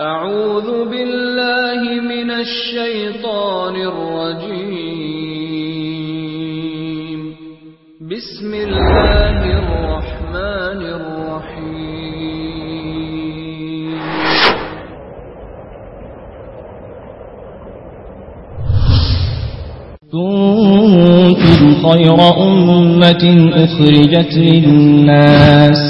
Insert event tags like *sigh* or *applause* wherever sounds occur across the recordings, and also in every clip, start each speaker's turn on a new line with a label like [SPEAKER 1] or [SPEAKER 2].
[SPEAKER 1] أعوذ بالله من الشيطان الرجيم. بسم الله الرحمن الرحيم.
[SPEAKER 2] كنتم خير أمة أخرجت للناس.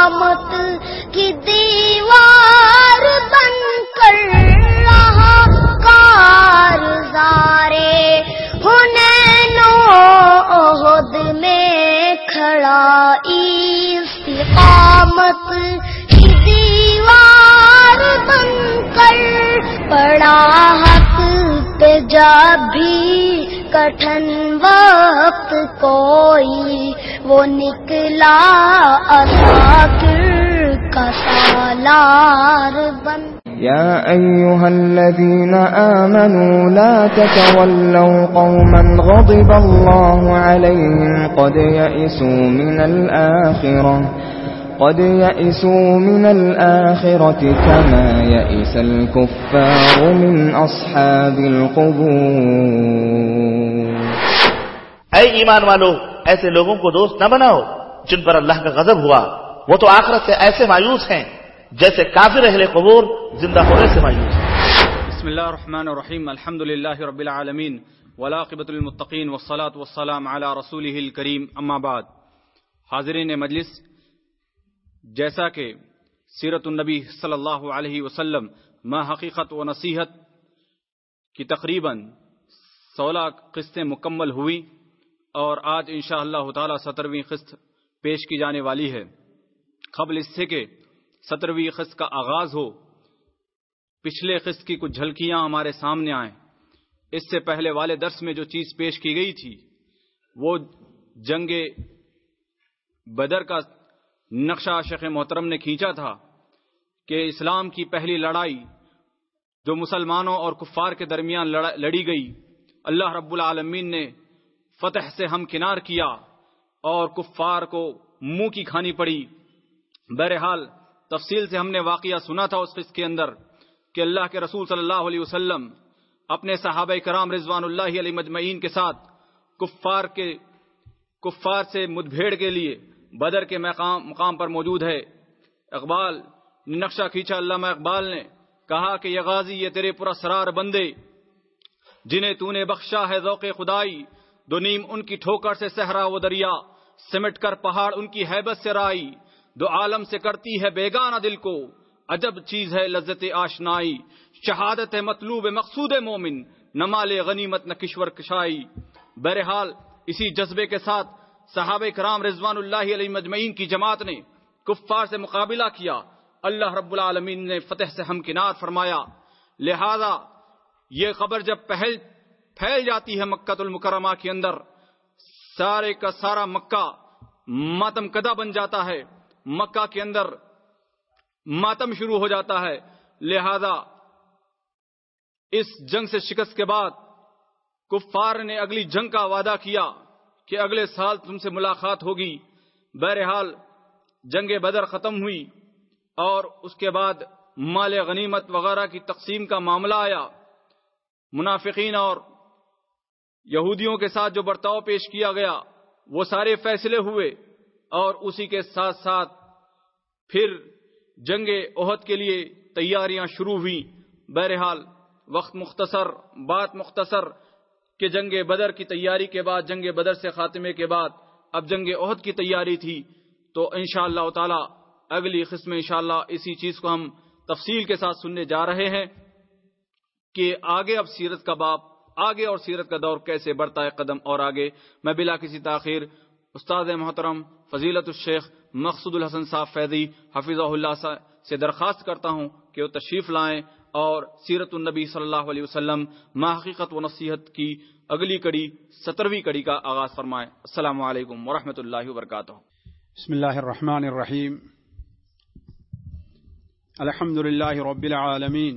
[SPEAKER 3] استقامت کی دیوار بن کر رہا کار زارے نو عہد میں کھڑا استقامت کی دیوار بن کر پڑا حق پہ جب بھی کٹھن وقت کوئی وہ نکلا اساکر کا سالار بن
[SPEAKER 4] يا أيها الذين آمنوا لا تتولوا قوما غضب الله عليهم قد يئسوا من الآخرة قد يئسوا من الآخرة كما يئس الكفار من أصحاب القبور۔
[SPEAKER 5] اے ایمان والو ایسے لوگوں کو دوست نہ بناؤ جن پر اللہ کا غضب ہوا۔ وہ تو آخرت سے ایسے مایوس ہیں جیسے کافر اہل قبور زندہ ہونے سے مایوس ہیں۔
[SPEAKER 6] بسم الله الرحمن الرحيم الحمد لله رب العالمين ولاقبة المتقين والصلاة والسلام على رسوله الكريم اما بعد، حاضرین مجلس، جیسا کہ سیرت النبی صلی اللہ علیہ وسلم ما حقیقت و نصیحت کی تقریباً سولہ قسطیں مکمل ہوئی۔ اور آج انشاء اللہ تعالی سترویں قسط پیش کی جانے والی ہے۔ قبل اس سے کہ سترویں قسط کا آغاز ہو، پچھلے قسط کی کچھ جھلکیاں ہمارے سامنے آئیں۔ اس سے پہلے والے درس میں جو چیز پیش کی گئی تھی، وہ جنگ بدر کا نقشہ شیخ محترم نے کھینچا تھا کہ اسلام کی پہلی لڑائی جو مسلمانوں اور کفار کے درمیان لڑی گئی، اللہ رب العالمین نے فتح سے ہم کنار کیا اور کفار کو منہ کی کھانی پڑی۔ بہرحال، تفصیل سے ہم نے واقعہ سنا تھا اس قسط کے اندر کہ اللہ کے رسول صلی اللہ علیہ وسلم اپنے صحابہ کرام رضوان اللہ علیہ مجمعین کے ساتھ کفار کے کفار سے مدبھیڑ کے لیے بدر کے مقام مقام پر موجود ہے۔ اقبال، نقشہ کھینچا علامہ اقبال نے، کہا کہ یہ غازی، یہ تیرے پورا سرار بندے، جنہیں تو نے بخشا ہے ذوق خدائی دو نیم ان کی ٹھوکر سے صحرا و دریا، سمٹ کر پہاڑ ان کی حیبت سے رائی، دو عالم سے کرتی ہے بیگانہ دل کو۔ عجب چیز ہے لذت آشنائی، شہادت ہے مطلوب مقصود مومن، نہ مال غنیمت نہ کشور کشائی۔ بہرحال، اسی جذبے کے ساتھ صحابہ کرام رضوان اللہ علیہ مجمعین کی جماعت نے کفار سے مقابلہ کیا۔ اللہ رب العالمین نے فتح سے ہمکنار فرمایا۔ لہذا، یہ خبر جب پہل پھیل جاتی ہے مکہ المکرمہ کے اندر۔ سارے کا سارا مکہ ماتم کدا بن جاتا ہے؟ مکہ کے اندر ماتم شروع ہو جاتا ہے۔ لہذا اس جنگ سے شکست کے بعد کفار نے اگلی جنگ کا وعدہ کیا کہ اگلے سال تم سے ملاقات ہوگی۔ بہرحال جنگ بدر ختم ہوئی اور اس کے بعد مال غنیمت وغیرہ کی تقسیم کا معاملہ آیا۔ منافقین اور یہودیوں کے ساتھ جو برتاؤ پیش کیا گیا، وہ سارے فیصلے ہوئے اور اسی کے ساتھ ساتھ پھر جنگ عہد کے لیے تیاریاں شروع ہوئی بہرحال، وقت مختصر، بات مختصر کہ جنگ بدر کی تیاری کے بعد، جنگ بدر سے خاتمے کے بعد اب جنگ عہد کی تیاری تھی، تو انشاءاللہ اللہ تعالی اگلی قسم انشاءاللہ اسی چیز کو ہم تفصیل کے ساتھ سننے جا رہے ہیں کہ آگے اب سیرت کا باپ آگے اور سیرت کا دور کیسے بڑھتا ہے قدم اور آگے؟ میں بلا کسی تاخیر استاد محترم فضیلت الشیخ مقصود الحسن صاحب فیضی حفیظ اللہ سے درخواست کرتا ہوں کہ وہ تشریف لائیں اور سیرت النبی صلی اللہ علیہ وسلم ما حقیقت و نصیحت کی اگلی کڑی، سترویں کڑی کا آغاز فرمائیں السلام علیکم ورحمۃ اللہ وبرکاتہ۔
[SPEAKER 7] بسم الله الرحمن الرحيم الحمد لله رب العالمين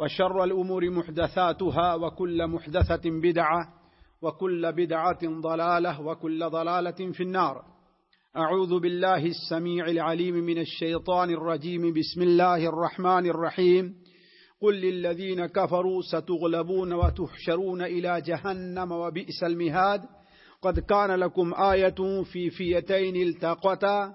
[SPEAKER 7] وشر الأمور محدثاتها وكل محدثة بدعة وكل بدعة ضلالة وكل ضلالة في النار. أعوذ بالله السميع العليم من الشيطان الرجيم. بسم الله الرحمن الرحيم. قل للذين كفروا ستغلبون وتحشرون إلى جهنم وبئس المهاد. قد كان لكم آية في فيتين التقتا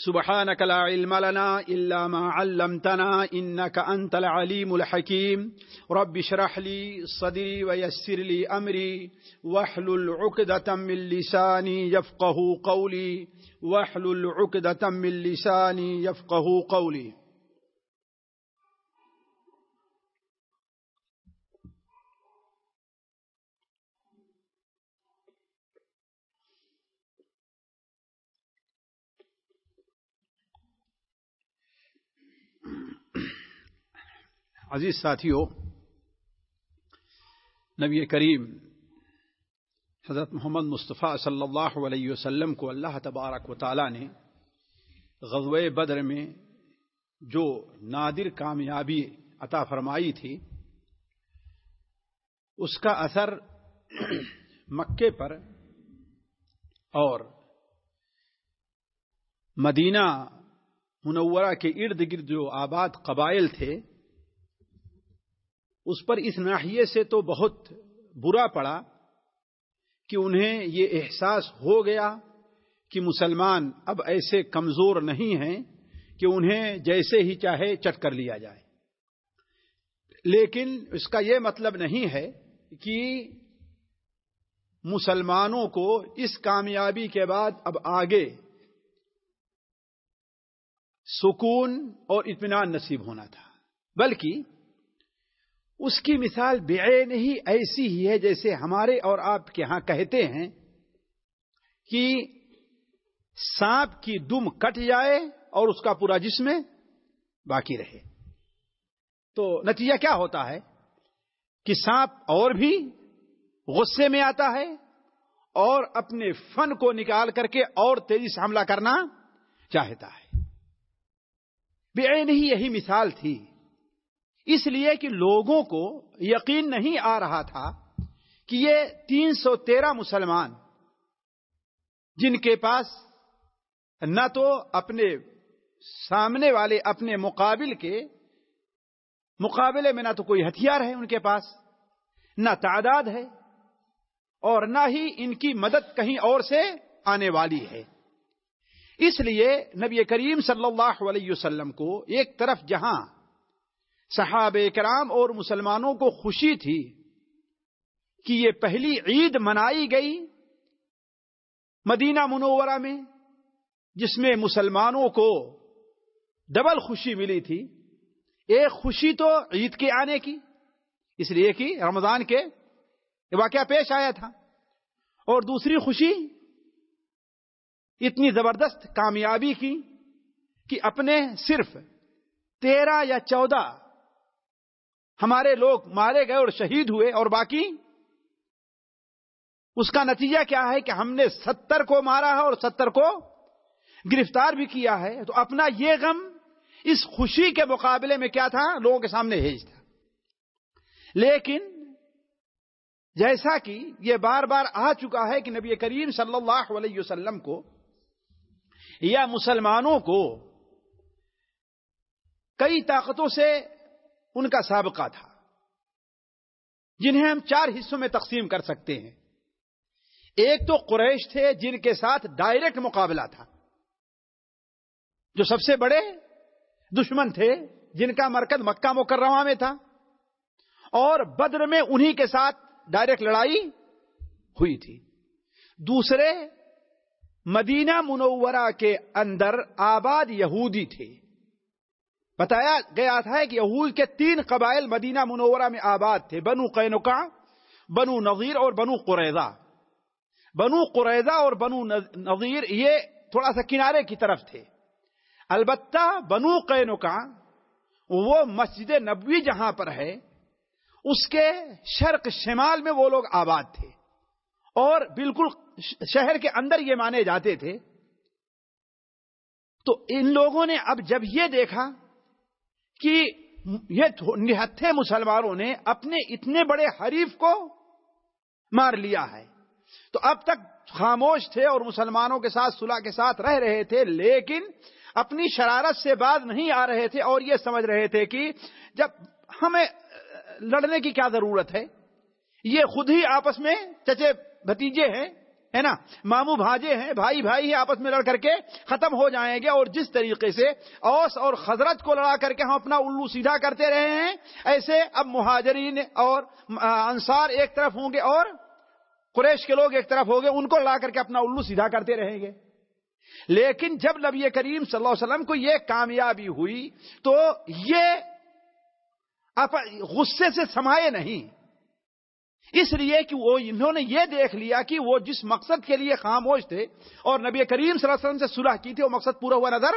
[SPEAKER 7] سبحانك لا علم لنا إلا ما علمتنا إنك أنت العليم الحكيم. رب اشرح لي صدري ويسر لي أمري. واحلل عقدة من لساني يفقه قولي. واحلل عقدة من لساني يفقه قولي. عزیز ساتھیوں نبی کریم حضرت محمد مصطفیٰ صلی اللہ علیہ وسلم کو اللہ تبارک و تعالی نے غزوہ بدر میں جو نادر کامیابی عطا فرمائی تھی، اس کا اثر *clears throat* مکے پر اور مدینہ منورہ کے ارد گرد جو آباد قبائل تھے اس پر اس ناحیے سے تو بہت برا پڑا کہ انہیں یہ احساس ہو گیا کہ مسلمان اب ایسے کمزور نہیں ہیں کہ انہیں جیسے ہی چاہے چٹ کر لیا جائے۔ لیکن اس کا یہ مطلب نہیں ہے کہ مسلمانوں کو اس کامیابی کے بعد اب آگے سکون اور اطمینان نصیب ہونا تھا، بلکہ اس کی مثال بے نہیں ایسی ہی ہے جیسے ہمارے اور آپ کے ہاں کہتے ہیں کہ سانپ کی دم کٹ جائے اور اس کا پورا جسم باقی رہے۔ تو نتیجہ کیا ہوتا ہے؟ کہ سانپ اور بھی غصے میں آتا ہے اور اپنے فن کو نکال کر کے اور تیزی سے حملہ کرنا چاہتا ہے۔ بے نہیں یہی مثال تھی۔ اس لیے کہ لوگوں کو یقین نہیں آ رہا تھا کہ یہ تین سو تیرہ مسلمان جن کے پاس نہ تو اپنے سامنے والے اپنے مقابل کے مقابلے میں نہ تو کوئی ہتھیار ہے ان کے پاس، نہ تعداد ہے اور نہ ہی ان کی مدد کہیں اور سے آنے والی ہے۔ اس لیے نبی کریم صلی اللہ علیہ وسلم کو ایک طرف جہاں صحاب کرام اور مسلمانوں کو خوشی تھی کہ یہ پہلی عید منائی گئی مدینہ منورہ میں، جس میں مسلمانوں کو ڈبل خوشی ملی تھی۔ ایک خوشی تو عید کے آنے کی، اس لیے کہ رمضان کے واقعہ پیش آیا تھا۔ اور دوسری خوشی اتنی زبردست کامیابی کی کہ اپنے صرف تیرہ یا چودہ ہمارے لوگ مارے گئے اور شہید ہوئے اور باقی؟ اس کا نتیجہ کیا ہے کہ ہم نے ستر کو مارا ہے اور ستر کو گرفتار بھی کیا ہے۔ تو اپنا یہ غم اس خوشی کے مقابلے میں کیا تھا؟ لوگوں کے سامنے ہیج تھا۔ لیکن جیسا کہ یہ بار بار آ چکا ہے کہ نبی کریم صلی اللہ علیہ وسلم کو یا مسلمانوں کو کئی طاقتوں سے ان کا سابقہ تھا، جنہیں ہم چار حصوں میں تقسیم کر سکتے ہیں۔ ایک تو قریش تھے جن کے ساتھ ڈائریکٹ مقابلہ تھا، جو سب سے بڑے دشمن تھے، جن کا مرکز مکہ مکرمہ میں تھا، اور بدر میں انہی کے ساتھ ڈائریکٹ لڑائی ہوئی تھی۔ دوسرے، مدینہ منورہ کے اندر آباد یہودی تھے۔ بتایا، گیا تھا کہ یہود کے تین قبائل مدینہ منورہ میں آباد تھے، بنو قینقا بنو نظیر اور بنو قریضہ بنو قریضہ اور بنو نظیر یہ تھوڑا سا کنارے کی طرف تھے۔ البتہ بنو قینقا وہ مسجد نبوی جہاں پر ہے، اس کے شرق شمال میں وہ لوگ آباد تھے۔ اور بالکل شہر کے اندر یہ مانے جاتے تھے۔ تو ان لوگوں نے اب جب یہ دیکھا کہ یہ نہتھے مسلمانوں نے اپنے اتنے بڑے حریف کو مار لیا ہے۔ تو اب تک خاموش تھے اور مسلمانوں کے ساتھ، صلح کے ساتھ رہ رہے تھے، لیکن اپنی شرارت سے بعد نہیں آ رہے تھے اور یہ سمجھ رہے تھے کہ جب ہمیں لڑنے کی کیا ضرورت ہے؟ یہ خود ہی آپس میں چچے بھتیجے ہیں۔ ہے نا؟ مامو بھاجے ہیں، بھائی بھائی ہی آپس میں لڑ کر کے ختم ہو جائیں گے اور جس طریقے سے اوس اور خزرت کو لڑا کر کے ہم اپنا الو سیدھا کرتے رہے ہیں، ایسے اب مہاجرین اور انصار ایک طرف ہوں گے اور قریش کے لوگ ایک طرف ہوں گے، ان کو لڑا کر کے اپنا الو سیدھا کرتے رہیں گے۔ لیکن جب نبی کریم صلی اللہ علیہ وسلم کو یہ کامیابی ہوئی تو یہ غصے سے سمائے نہیں۔ اس لیے کہ وہ انہوں نے یہ دیکھ لیا کہ وہ جس مقصد کے لیے خاموش تھے اور نبی کریم صلی اللہ علیہ وسلم سے صلح کی تھی، وہ مقصد پورا ہوا نظر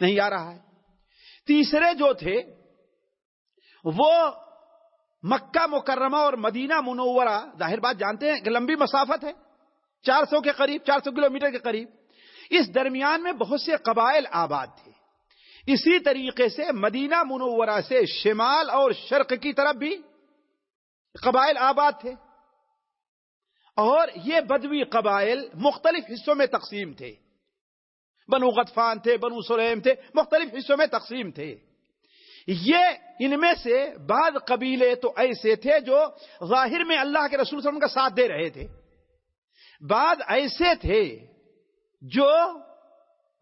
[SPEAKER 7] نہیں آ رہا ہے۔ تیسرے جو تھے، وہ مکہ مکرمہ اور مدینہ منورہ، ظاہر بات جانتے ہیں کہ لمبی مسافت ہے، چار سو کے قریب، چار سو کلو میٹر کے قریب۔ اس درمیان میں بہت سے قبائل آباد تھے۔ اسی طریقے سے مدینہ منورہ سے شمال اور شرق کی طرف بھی قبائل آباد تھے۔ اور یہ بدوی قبائل مختلف حصوں میں تقسیم تھے۔ بنو غطفان تھے، بنو سلیم تھے، مختلف حصوں میں تقسیم تھے۔ یہ ان میں سے بعض قبیلے تو ایسے تھے جو ظاہر میں اللہ کے رسول صلی اللہ علیہ وسلم کا ساتھ دے رہے تھے۔ بعض ایسے تھے جو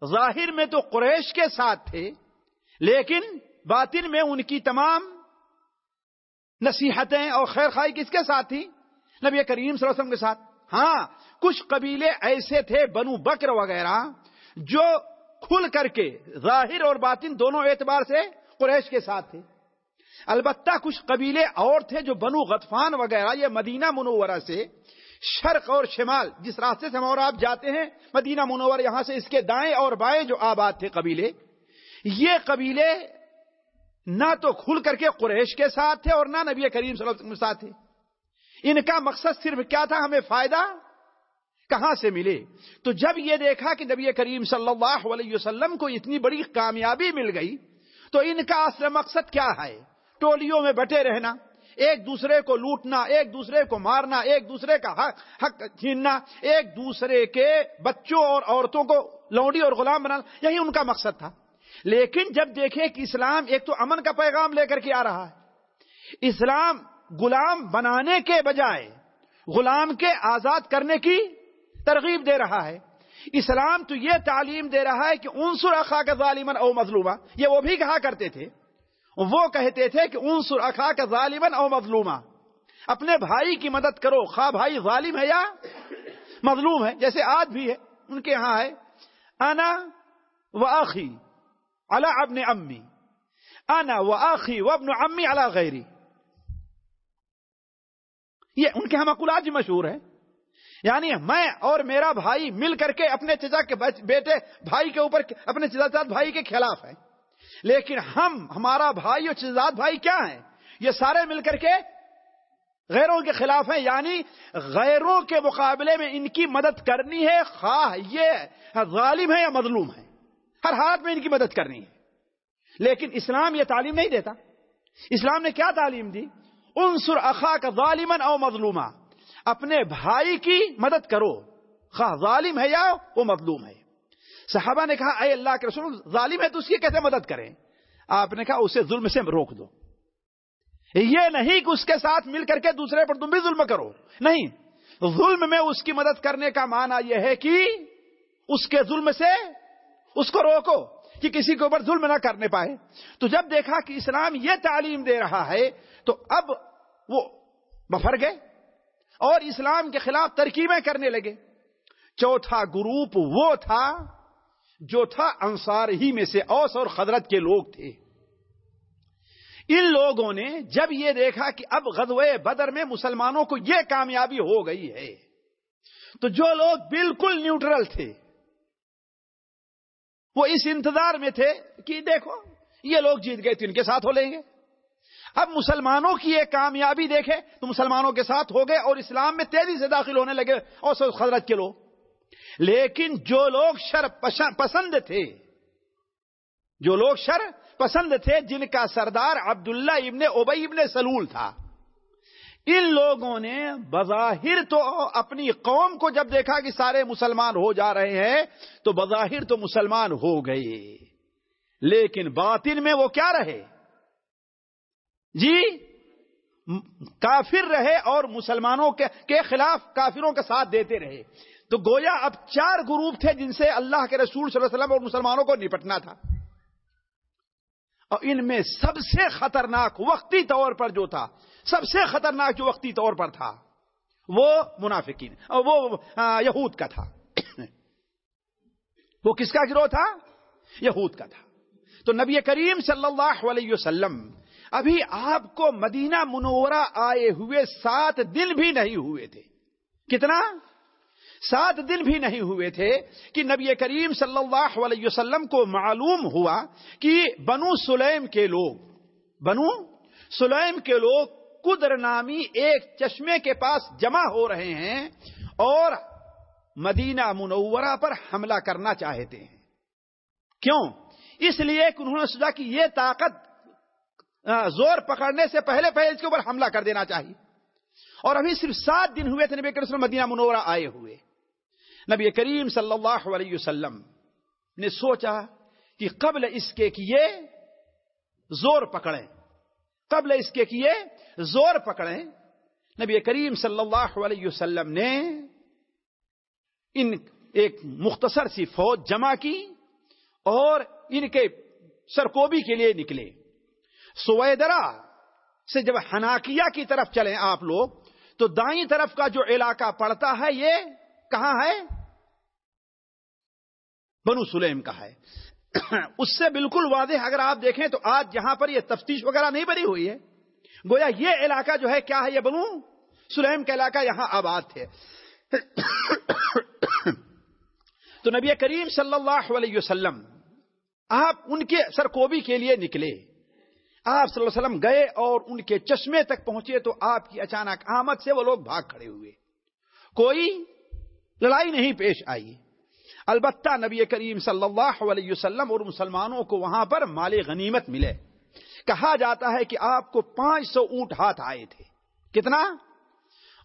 [SPEAKER 7] ظاہر میں تو قریش کے ساتھ تھے، لیکن باطن میں ان کی تمام نصیحتیں اور خیر خائی کس کے ساتھ تھی؟ نبی کریم صلی اللہ علیہ وسلم کے ساتھ۔ ہاں کچھ قبیلے ایسے تھے، بنو بکر وغیرہ، جو کھل کر کے ظاہر اور باطن دونوں اعتبار سے قریش کے ساتھ تھے۔ البتہ کچھ قبیلے اور تھے جو بنو غطفان وغیرہ یہ مدینہ منورہ سے شرق اور شمال، جس راستے سے اور آپ جاتے ہیں، مدینہ منور یہاں سے اس کے دائیں اور بائیں جو آباد تھے قبیلے، یہ قبیلے نہ تو کھل کر کے قریش کے ساتھ تھے اور نہ نبی کریم صلی اللہ علیہ وسلم کے ساتھ تھے۔ ان کا مقصد صرف کیا تھا؟ ہمیں فائدہ کہاں سے ملے؟ تو جب یہ دیکھا کہ نبی کریم صلی اللہ علیہ وسلم کو اتنی بڑی کامیابی مل گئی، تو ان کا اصل مقصد کیا ہے؟ ٹولیوں میں بٹے رہنا، ایک دوسرے کو لوٹنا، ایک دوسرے کو مارنا، ایک دوسرے کا حق حق چھیننا، ایک دوسرے کے بچوں اور عورتوں کو لونڈی اور غلام بنانا، یہی ان کا مقصد تھا۔ لیکن جب دیکھیں کہ اسلام ایک تو امن کا پیغام لے کر کے آ رہا ہے، اسلام غلام بنانے کے بجائے غلام کے آزاد کرنے کی ترغیب دے رہا ہے۔ اسلام تو یہ تعلیم دے رہا ہے کہ عنصر اخا کا ظالمن او مظلومہ، یہ وہ بھی کہا کرتے تھے۔ وہ کہتے تھے کہ عنصر اخا کا ظالمن او مظلومہ۔ اپنے بھائی کی مدد کرو، خواہ بھائی ظالم ہے یا مظلوم ہے، جیسے آج بھی ہے، ان کے ہاں ہے، انا و آخی اللہ ابن امی انا و آخی و ابن عمی علی غیری یہ ان کے ہم مقولات مشہور ہیں. یعنی میں اور میرا بھائی مل کر کے اپنے چچا کے بیٹے بھائی کے اوپر اپنے چچا بھائی کے خلاف ہیں. لیکن ہم، ہمارا بھائی اور چزاد بھائی کیا ہیں؟ یہ سارے مل کر کے غیروں کے خلاف ہیں. یعنی غیروں کے مقابلے میں ان کی مدد کرنی ہے، خواہ یہ ظالم ہے یا مظلوم ہے ہر حالت میں ان کی مدد کرنی ہے۔ لیکن اسلام یہ تعلیم نہیں دیتا۔ اسلام نے کیا تعلیم دی؟ انصر اخا کا ظالمن او مظلومہ اپنے بھائی کی مدد کرو۔ خواہ ظالم ہے یا وہ مظلوم ہے۔ صحابہ نے کہا، اے اللہ کے رسول، ظالم ہے تو اس کی کیسے مدد کریں؟ آپ نے کہا، اسے ظلم سے روک دو۔ یہ نہیں کہ اس کے ساتھ مل کر کے دوسرے پر تم بھی ظلم کرو۔ نہیں، ظلم میں اس کی مدد کرنے کا معنی یہ ہے کہ اس کے ظلم سے اس کو روکو کہ کسی کے اوپر ظلم نہ کرنے پائے۔ تو جب دیکھا کہ اسلام یہ تعلیم دے رہا ہے، تو اب وہ بفر گئے اور اسلام کے خلاف ترکیبیں کرنے لگے۔ چوتھا گروپ وہ تھا جو تھا انصار ہی میں سے اوس اور خدرت کے لوگ تھے۔ ان لوگوں نے جب یہ دیکھا کہ اب غزوہ بدر میں مسلمانوں کو یہ کامیابی ہو گئی ہے، تو جو لوگ بالکل نیوٹرل تھے وہ اس انتظار میں تھے کہ دیکھو، یہ لوگ جیت گئے تو ان کے ساتھ ہو لیں گے۔ اب مسلمانوں کی یہ کامیابی دیکھے تو مسلمانوں کے ساتھ ہو گئے اور اسلام میں تیزی سے داخل ہونے لگے اور خدرت کے لوگ۔ لیکن جو لوگ شر پسند تھے، جو لوگ شر پسند تھے، جن کا سردار عبداللہ ابن ابئی ابن سلول تھا ان لوگوں نے بظاہر تو اپنی قوم کو جب دیکھا کہ سارے مسلمان ہو جا رہے ہیں، تو بظاہر تو مسلمان ہو گئے۔ لیکن باطن میں وہ کیا رہے؟ جی کافر رہے اور مسلمانوں کے خلاف کافروں کا ساتھ دیتے رہے۔ تو گویا اب چار گروپ تھے جن سے اللہ کے رسول صلی اللہ علیہ وسلم اور مسلمانوں کو نپٹنا تھا۔ اور ان میں سب سے خطرناک وقتی طور پر جو تھا سب سے خطرناک جو وقتی طور پر تھا، وہ منافقین وہ یہود کا تھا۔ وہ کس کا گروہ تھا؟ یہود کا تھا۔ تو نبی کریم صلی اللہ علیہ وسلم ابھی آپ کو مدینہ منورہ آئے ہوئے سات دن بھی نہیں ہوئے تھے۔ کتنا؟ سات دن بھی نہیں ہوئے تھے کہ نبی کریم صلی اللہ علیہ وسلم کو معلوم ہوا کہ بنو سلیم کے لوگ، بنو سلیم کے لوگ قدر نامی ایک چشمے کے پاس جمع ہو رہے ہیں اور مدینہ منورہ پر حملہ کرنا چاہتے ہیں۔ کیوں؟ اس لیے کہ انہوں نے سوچا کہ یہ طاقت زور پکڑنے سے پہلے پہلے اس کے اوپر حملہ کر دینا چاہیے۔ اور ابھی صرف سات دن ہوئے تھے نبی کریم مدینہ منورہ آئے ہوئے۔ نبی کریم صلی اللہ علیہ وسلم نے سوچا کہ قبل اس کے کیے زور پکڑیں، قبل اس کے کیے زور پکڑیں۔ نبی کریم صلی اللہ علیہ وسلم نے ان ایک مختصر سی فوج جمع کی اور ان کے سرکوبی کے لیے نکلے۔ سویدرا سے جب ہناکیا کی طرف چلیں آپ لوگ، تو دائیں طرف کا جو علاقہ پڑتا ہے، یہ کہاں ہے؟ بنو سلیم کا ہے۔ اس سے بالکل واضح اگر آپ دیکھیں تو آج جہاں پر یہ تفتیش وغیرہ نہیں بنی ہوئی ہے۔ گویا یہ علاقہ جو ہے کیا ہے؟ یہ بنو سلیم کا علاقہ یہاں آباد تھے۔ تو نبی کریم صلی اللہ علیہ وسلم، آپ ان کے سرکوبی کے لیے نکلے۔ آپ صلی اللہ علیہ وسلم گئے اور ان کے چشمے تک پہنچے تو آپ کی اچانک آمد سے وہ لوگ بھاگ کھڑے ہوئے۔ کوئی لڑائی نہیں پیش آئی۔ البتہ نبی کریم صلی اللہ علیہ وسلم اور مسلمانوں کو وہاں پر مال غنیمت ملے۔ کہا جاتا ہے کہ آپ کو پانچ سو اونٹ ہاتھ آئے تھے۔ کتنا؟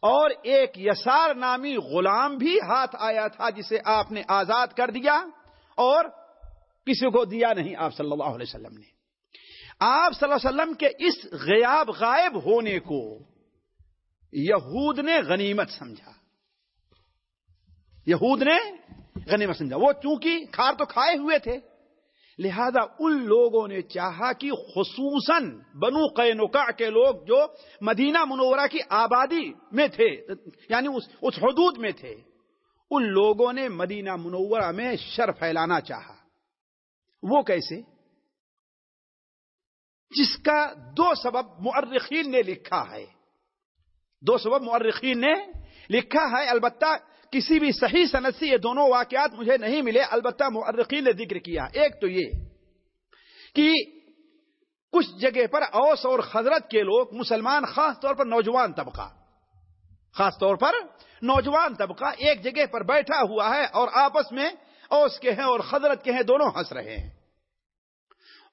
[SPEAKER 7] اور ایک یسار نامی غلام بھی ہاتھ آیا تھا جسے آپ نے آزاد کر دیا اور کسی کو دیا نہیں آپ صلی اللہ علیہ وسلم نے۔ آپ صلی اللہ علیہ وسلم کے اس غیاب غائب ہونے کو یہود نے غنیمت سمجھا۔ یہود نے غنیمت سمجھا۔ وہ چونکہ کھار تو کھائے ہوئے تھے۔ لہذا ان لوگوں نے چاہا کہ خصوصاً بنو قینوکا کے لوگ جو مدینہ منورہ کی آبادی میں تھے یعنی اس اس حدود میں تھے، ان لوگوں نے مدینہ منورہ میں شر پھیلانا چاہا۔ وہ کیسے؟ جس کا دو سبب مؤرخین نے لکھا ہے۔ دو سبب مؤرخین نے لکھا ہے، البتہ کسی بھی صحیح صنعت سے یہ دونوں واقعات مجھے نہیں ملے، البتہ مؤرخین نے ذکر کیا۔ ایک تو یہ کہ کچھ جگہ پر اوس اور حضرت کے لوگ مسلمان خاص طور پر نوجوان طبقہ، خاص طور پر نوجوان طبقہ ایک جگہ پر بیٹھا ہوا ہے اور آپس میں اوس کے ہیں اور حضرت کے ہیں دونوں ہنس رہے ہیں۔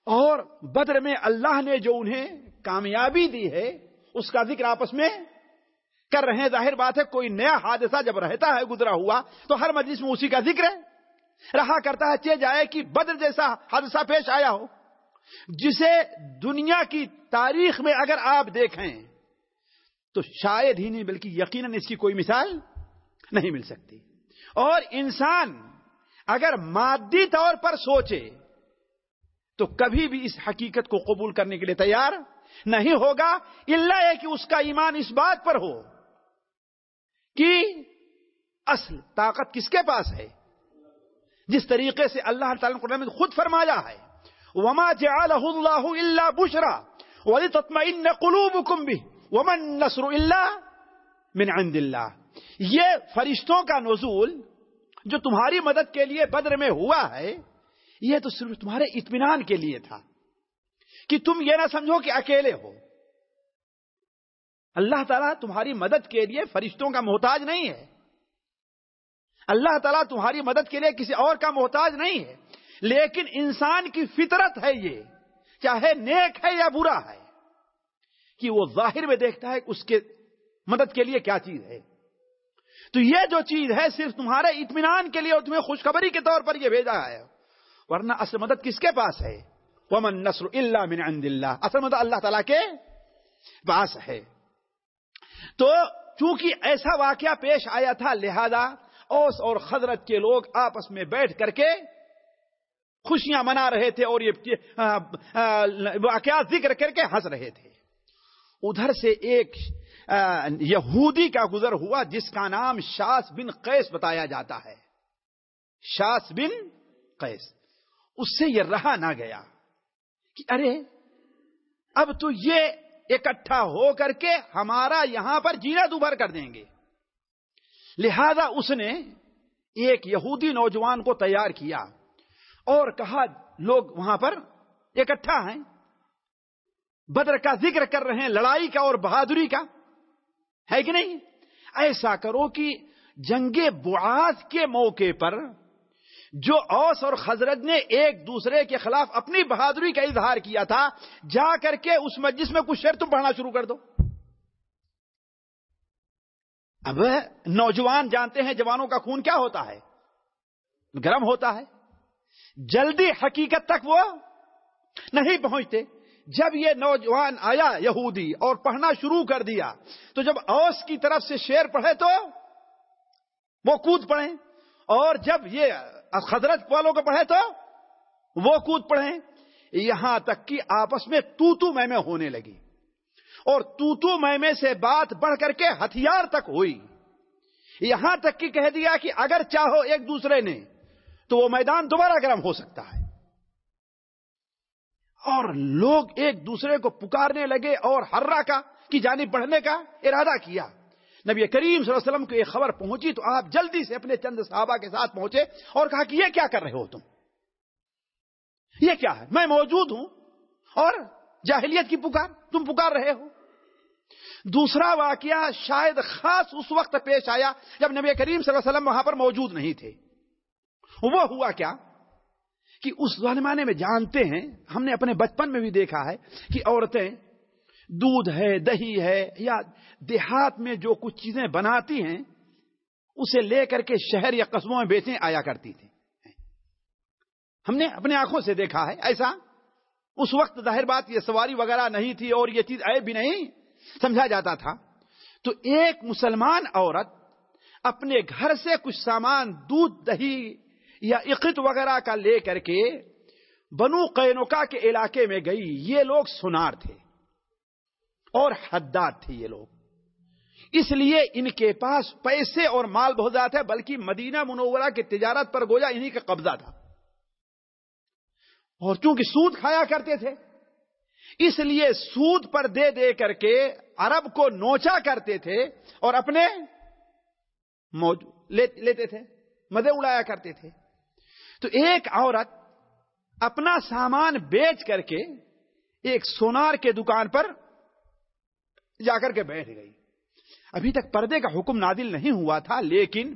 [SPEAKER 7] اور بدر میں اللہ نے جو انہیں کامیابی دی ہے، اس کا ذکر آپس میں کر رہے ہیں، ظاہر بات ہے، کوئی نیا حادثہ جب رہتا ہے، گزرا ہوا، تو ہر مجلس میں اسی کا ذکر ہے۔ رہا کرتا ہے چے جائے کہ بدر جیسا حادثہ پیش آیا ہو۔ جسے دنیا کی تاریخ میں اگر آپ دیکھیں، تو شاید ہی نہیں، بلکہ یقیناً اس کی کوئی مثال نہیں مل سکتی۔ اور انسان اگر مادی طور پر سوچے، تو کبھی بھی اس حقیقت کو قبول کرنے کے لیے تیار نہیں ہوگا اللہ ہے کہ اس کا ایمان اس بات پر ہو۔ کہ اصل طاقت کس کے پاس ہے؟ جس طریقے سے اللہ تعالیٰ نے خود فرمایا ہے، وما جعله الله الا بشرا ولتطمئن قلوبكم به وما النصر الا من عند الله۔ یہ فرشتوں کا نزول جو تمہاری مدد کے لیے بدر میں ہوا ہے، یہ تو صرف تمہارے اطمینان کے لیے تھا۔ کہ تم یہ نہ سمجھو کہ اکیلے ہو۔ اللہ تعالیٰ تمہاری مدد کے لیے فرشتوں کا محتاج نہیں ہے۔ اللہ تعالیٰ تمہاری مدد کے لیے کسی اور کا محتاج نہیں ہے۔ لیکن انسان کی فطرت ہے یہ، چاہے نیک ہے یا برا ہے، کہ وہ ظاہر میں دیکھتا ہے اس کے مدد کے لیے کیا چیز ہے۔ تو یہ جو چیز ہے صرف تمہارے اطمینان کے لیے اور تمہیں خوشخبری کے طور پر یہ بھیجا ہے۔ ورنہ اصل مدد کس کے پاس ہے؟ ومن نصر اللہ من عند اللہ اصل مدد اللہ تعالیٰ کے پاس ہے۔ تو چونکہ ایسا واقعہ پیش آیا تھا، لہذا اوس اور خضرت کے لوگ آپس میں بیٹھ کر کے خوشیاں منا رہے تھے اور یہ واقعات ذکر کر کے ہنس رہے تھے۔ ادھر سے ایک یہودی کا گزر ہوا جس کا نام شاس بن قیس بتایا جاتا ہے۔ شاس بن قیس۔ اس سے یہ رہا نہ گیا کہ ارے، اب تو یہ اکٹھا ہو کر کے ہمارا یہاں پر جینا دوبھر کر دیں گے۔ لہذا اس نے ایک یہودی نوجوان کو تیار کیا اور کہا، لوگ وہاں پر اکٹھا ہیں۔ بدر کا ذکر کر رہے ہیں، لڑائی کا اور بہادری کا۔ ہے کہ نہیں؟ ایسا کرو کہ جنگ بعاز کے موقع پر جو اوس اور خزرت نے ایک دوسرے کے خلاف اپنی بہادری کا اظہار کیا تھا، جا کر کے اس مجلس میں کچھ شعر تم پڑھنا شروع کر دو۔ اب نوجوان جانتے ہیں جوانوں کا خون کیا ہوتا ہے؟ گرم ہوتا ہے۔ جلدی حقیقت تک وہ نہیں پہنچتے۔ جب یہ نوجوان آیا یہودی اور پڑھنا شروع کر دیا، تو جب اوس کی طرف سے شیر پڑھے تو وہ کود پڑے۔ اور جب یہ خدرت والوں کو پڑھے تو وہ کود پڑھے یہاں تک کہ آپس میں تو تو میں میں ہونے لگی۔ اور تو تو میں میں سے بات بڑھ کر کے ہتھیار تک ہوئی۔ یہاں تک کہ کہہ دیا کہ اگر چاہو ایک دوسرے نے، تو وہ میدان دوبارہ گرم ہو سکتا ہے۔ اور لوگ ایک دوسرے کو پکارنے لگے اور ہررا کا، کی جانب بڑھنے کا ارادہ کیا۔ نبی کریم صلی اللہ علیہ وسلم کو یہ خبر پہنچی تو آپ جلدی سے اپنے چند صحابہ کے ساتھ پہنچے اور کہا کہ یہ کیا کر رہے ہو تم؟ یہ کیا ہے؟ میں موجود ہوں اور جاہلیت کی پکار، تم پکار رہے ہو۔ دوسرا واقعہ شاید خاص اس وقت پیش آیا جب نبی کریم صلی اللہ علیہ وسلم وہاں پر موجود نہیں تھے۔ وہ ہوا کیا کہ اس زمانے میں جانتے ہیں، ہم نے اپنے بچپن میں بھی دیکھا ہے کہ عورتیں دودھ ہے، دہی ہے، یا دیہات میں جو کچھ چیزیں بناتی ہیں، اسے لے کر کے شہر یا قصبوں میں بیچنے آیا کرتی تھی ہم نے اپنے آنکھوں سے دیکھا ہے، ایسا۔ اس وقت ظاہر بات یہ سواری وغیرہ نہیں تھی اور یہ چیز عیب بھی نہیں سمجھا جاتا تھا۔ تو ایک مسلمان عورت اپنے گھر سے کچھ سامان، دودھ، دہی یا عقت وغیرہ کا لے کر کے بنو قینوکا کے علاقے میں گئی۔ یہ لوگ سنار تھے۔ اور حداد تھے یہ لوگ۔ اس لیے ان کے پاس پیسے اور مال بہت زیادہ تھے، بلکہ مدینہ منورہ کی تجارت پر گویا انہی کا قبضہ تھا۔ اور چونکہ سود کھایا کرتے تھے، اس لیے سود پر دے دے کر کے عرب کو نوچا کرتے تھے اور اپنے لیتے تھے، مزے اڑایا کرتے تھے۔ تو ایک عورت اپنا سامان بیچ کر کے ایک سونار کے دکان پر جا کر کے بیٹھ گئی۔ ابھی تک پردے کا حکم نادل نہیں ہوا تھا، لیکن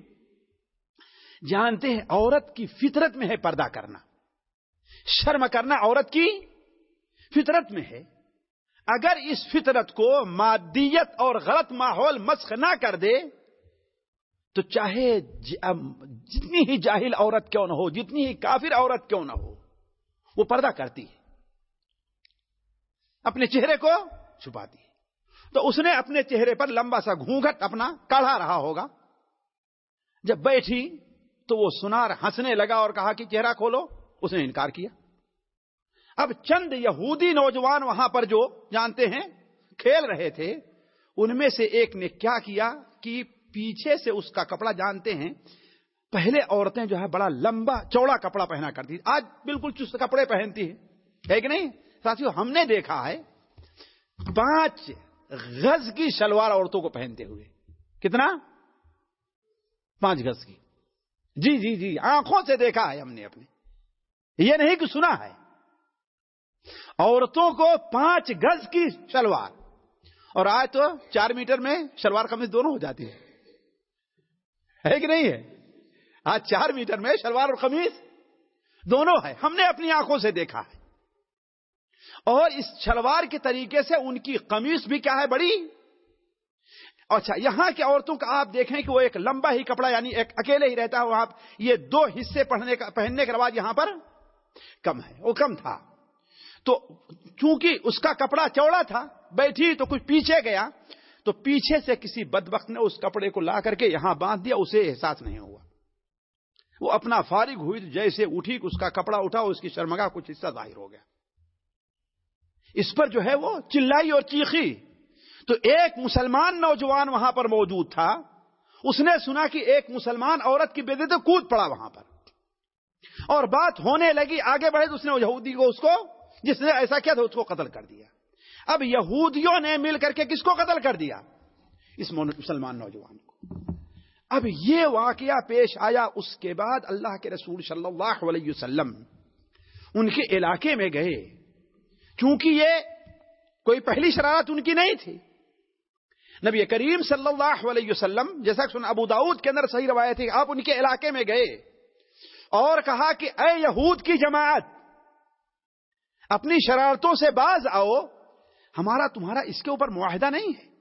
[SPEAKER 7] جانتے ہیں عورت کی فطرت میں ہے پردہ کرنا۔ شرم کرنا عورت کی فطرت میں ہے۔ اگر اس فطرت کو مادیت اور غلط ماحول مسخ نہ کر دے، تو چاہے جتنی ہی جاہل عورت کیوں نہ ہو، جتنی ہی کافر عورت کیوں نہ ہو، وہ پردہ کرتی ہے۔ اپنے چہرے کو چھپاتی ہے۔ تو اس نے اپنے چہرے پر لمبا سا گھونگٹ اپنا کڑھا رہا ہوگا۔ جب بیٹھی تو وہ سنار ہنسنے لگا اور کہا کہ چہرہ کھولو۔ اس نے انکار کیا۔ اب چند یہودی نوجوان وہاں پر جو جانتے ہیں، کھیل رہے تھے، ان میں سے ایک نے کیا کیا کہ پیچھے سے اس کا کپڑا جانتے ہیں۔ پہلے عورتیں جو ہے، بڑا لمبا چوڑا کپڑا پہنا کرتی۔ آج بالکل چست کپڑے پہنتی ہے کہ نہیں؟ ساتھیوں ہم نے دیکھا ہے، پانچ گز کی شلوار عورتوں کو پہنتے ہوئے۔ کتنا؟ پانچ گز کی۔ جی جی جی آنکھوں سے دیکھا ہے ہم نے اپنے۔ یہ نہیں کہ سنا ہے۔ عورتوں کو پانچ گز کی شلوار۔ اور آج تو چار میٹر میں شلوار قمیض دونوں ہو جاتی ہے۔ ہے کہ نہیں ہے؟ آج چار میٹر میں شلوار اور قمیض دونوں ہے۔ ہم نے اپنی آنکھوں سے دیکھا ہے۔ اور اس شلوار کے طریقے سے ان کی قمیص بھی کیا ہے بڑی؟ اچھا یہاں کی عورتوں کا آپ دیکھیں کہ وہ ایک لمبا ہی کپڑا یعنی ایک اکیلے ہی رہتا ہے وہاں یہ دو حصے پڑھنے کا پہننے کے بعد یہاں پر کم ہے، وہ کم تھا۔ تو چونکہ اس کا کپڑا چوڑا تھا، بیٹھی تو کچھ پیچھے گیا، تو پیچھے سے کسی بد وقت نے اس کپڑے کو لا کر کے یہاں باندھ دیا، اسے احساس نہیں ہوا۔ وہ اپنا فارغ ہوئی جیسے اٹھی اس کا کپڑا اٹھا، اس کی شرمگا کچھ حصہ ظاہر ہو گیا۔ اس پر جو ہے وہ چلائی اور چیخی۔ تو ایک مسلمان نوجوان وہاں پر موجود تھا۔ اس نے سنا کہ ایک مسلمان عورت کی بے تو کود پڑا وہاں پر۔ اور بات ہونے لگی، آگے بڑھے تو اس نے یہودی کو اس کو، جس نے ایسا کیا تھا اس کو قتل کر دیا۔ اب یہودیوں نے مل کر کے کس کو قتل کر دیا؟ اس مسلمان نوجوان کو۔ اب یہ واقعہ پیش آیا اس کے بعد اللہ کے رسول صلی اللہ علیہ وسلم ان کے علاقے میں گئے۔ کیونکہ یہ کوئی پہلی شرارت ان کی نہیں تھی۔ نبی کریم صلی اللہ علیہ وسلم، جیسا کہ ابو داود کے اندر صحیح روایت تھی آپ ان کے علاقے میں گئے اور کہا کہ اے یہود کی جماعت، اپنی شرارتوں سے باز آؤ، ہمارا تمہارا اس کے اوپر معاہدہ نہیں ہے۔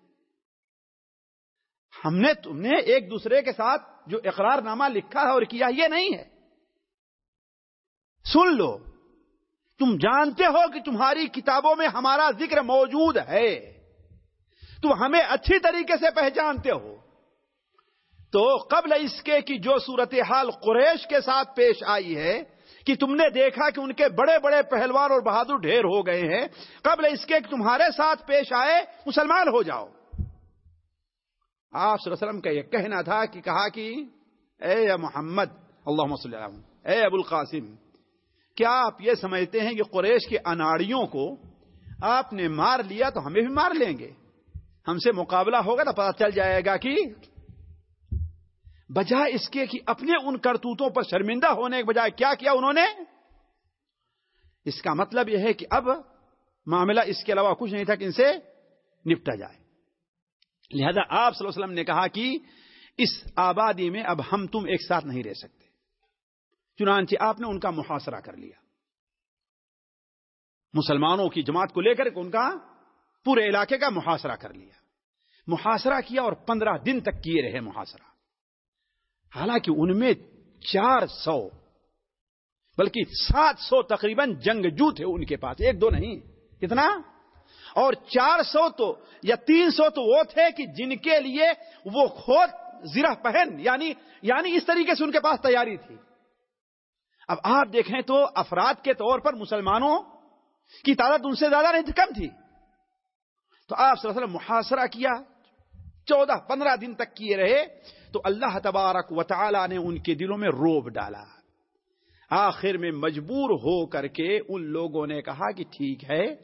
[SPEAKER 7] ہم نے تم نے ایک دوسرے کے ساتھ جو اقرار نامہ لکھا ہے اور کیا، یہ نہیں ہے۔ سن لو تم جانتے ہو کہ تمہاری کتابوں میں ہمارا ذکر موجود ہے۔ تم ہمیں اچھی طریقے سے پہچانتے ہو۔ تو قبل اس کے کی جو صورتحال قریش کے ساتھ پیش آئی ہے، کہ تم نے دیکھا کہ ان کے بڑے بڑے پہلوان اور بہادر ڈھیر ہو گئے ہیں، قبل اس کے تمہارے ساتھ پیش آئے مسلمان ہو جاؤ۔ آپ وسلم کا یہ کہنا تھا کہ کہا کہ، اے محمد اللہ صلی اللہ اے ابو القاسم کیا آپ یہ سمجھتے ہیں کہ قریش کی اناڑیوں کو آپ نے مار لیا تو ہمیں بھی مار لیں گے؟ ہم سے مقابلہ ہوگا تو پتا چل جائے گا کہ بجائے اس کے کہ اپنے ان کرتوتوں پر شرمندہ ہونے کے بجائے کیا کیا انہوں نے؟ اس کا مطلب یہ ہے کہ اب معاملہ اس کے علاوہ کچھ نہیں تھا کہ ان سے نپٹا جائے۔ لہذا آپ صلی اللہ علیہ وسلم نے کہا کہ اس آبادی میں اب ہم تم ایک ساتھ نہیں رہ سکتے۔ چنانچہ آپ نے ان کا محاصرہ کر لیا۔ مسلمانوں کی جماعت کو لے کر ان کا پورے علاقے کا محاصرہ کر لیا۔ محاصرہ کیا اور پندرہ دن تک کیے رہے محاصرہ۔ حالانکہ ان میں چار سو، بلکہ سات سو تقریباً جنگجو تھے ان کے پاس، ایک دو نہیں، کتنا؟ اور چار سو تو، یا تین سو تو وہ تھے کہ جن کے لیے وہ خود زرہ پہن یعنی یعنی اس طریقے سے ان کے پاس تیاری تھی۔ اب آپ دیکھیں تو افراد کے طور پر مسلمانوں کی تعداد ان سے زیادہ نہیں، کم تھی۔ تو آپ صلی اللہ علیہ وسلم محاصرہ کیا، چودہ، پندرہ دن تک کیے رہے، تو اللہ تبارک و تعالی نے ان کے دلوں میں روب ڈالا۔ آخر میں مجبور ہو کر کے ان لوگوں نے کہا کہ ٹھیک ہے،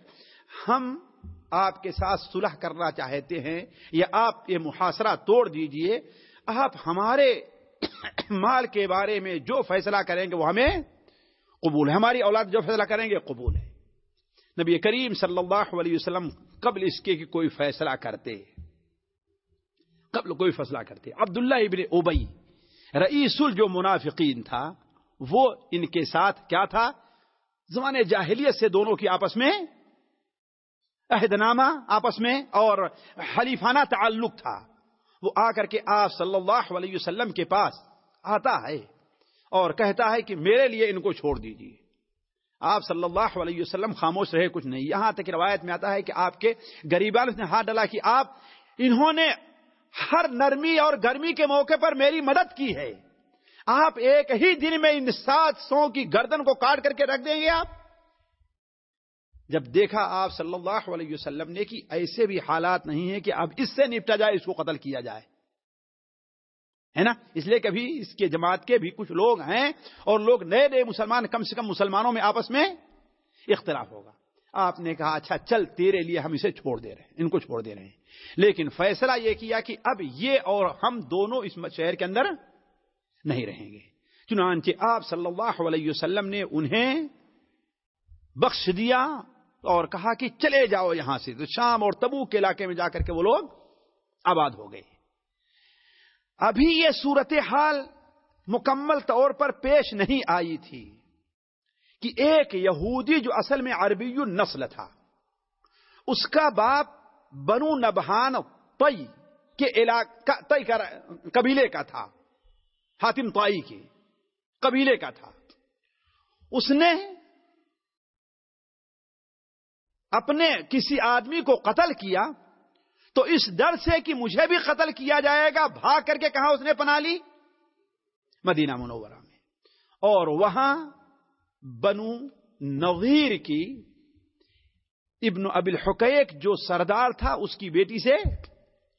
[SPEAKER 7] ہم آپ کے ساتھ صلح کرنا چاہتے ہیں یا آپ یہ محاصرہ توڑ دیجیے، آپ ہمارے مال کے بارے میں جو فیصلہ کریں گے وہ ہمیں قبول ہے۔ ہماری اولاد جو فیصلہ کریں گے قبول ہے۔ نبی کریم صلی اللہ علیہ وسلم قبل اس کے کہ کوئی فیصلہ کرتے۔ قبل کوئی فیصلہ کرتے۔ عبداللہ ابن اوبئی رئیس جو منافقین تھا، وہ ان کے ساتھ کیا تھا؟ زمانے جاہلیت سے دونوں کی آپس میں عہد نامہ آپس میں اور حلیفانہ تعلق تھا۔ وہ آ کر کے آپ صلی اللہ علیہ وسلم کے پاس آتا ہے اور کہتا ہے کہ میرے لیے ان کو چھوڑ دیجیے آپ صلی اللہ علیہ وسلم خاموش رہے، کچھ نہیں۔ یہاں تک روایت میں آتا ہے کہ آپ کے غریبان نے ہاتھ ڈالا کہ آپ، انہوں نے ہر نرمی اور گرمی کے موقع پر میری مدد کی ہے۔ آپ ایک ہی دن میں ان سات سو کی گردن کو کاٹ کر کے رکھ دیں گے آپ؟ جب دیکھا آپ صلی اللہ علیہ وسلم نے کہ ایسے بھی حالات نہیں ہیں کہ اب اس سے نپٹا جائے، اس کو قتل کیا جائے۔ ہے نا؟ اس لیے کبھی اس کے جماعت کے بھی کچھ لوگ ہیں اور لوگ نئے نئے مسلمان، کم سے کم مسلمانوں میں آپس میں اختلاف ہوگا۔ آپ نے کہا اچھا چل تیرے لیے ہم اسے چھوڑ دے رہے ہیں، ان کو چھوڑ دے رہے ہیں۔ لیکن فیصلہ یہ کیا کہ اب یہ اور ہم دونوں اس شہر کے اندر نہیں رہیں گے۔ چنانچہ آپ صلی اللہ علیہ وسلم نے انہیں بخش دیا اور کہا کہ چلے جاؤ یہاں سے۔ تو شام اور تبو کے علاقے میں جا کر کے وہ لوگ آباد ہو گئے۔ ابھی یہ صورت حال مکمل طور پر پیش نہیں آئی تھی کہ ایک یہودی جو اصل میں عربی نسل تھا، اس کا باپ بنو نبہان پئی کے علاقہ قبیلے کا تھا، حاتم طائی کے قبیلے کا تھا۔ اس نے اپنے کسی آدمی کو قتل کیا تو اس ڈر سے کہ مجھے بھی قتل کیا جائے گا، بھاگ کر کے کہاں اس نے پنا لی؟ مدینہ منورہ میں۔ اور وہاں بنو نویر کی ابن ابل حقیق جو سردار تھا، اس کی بیٹی سے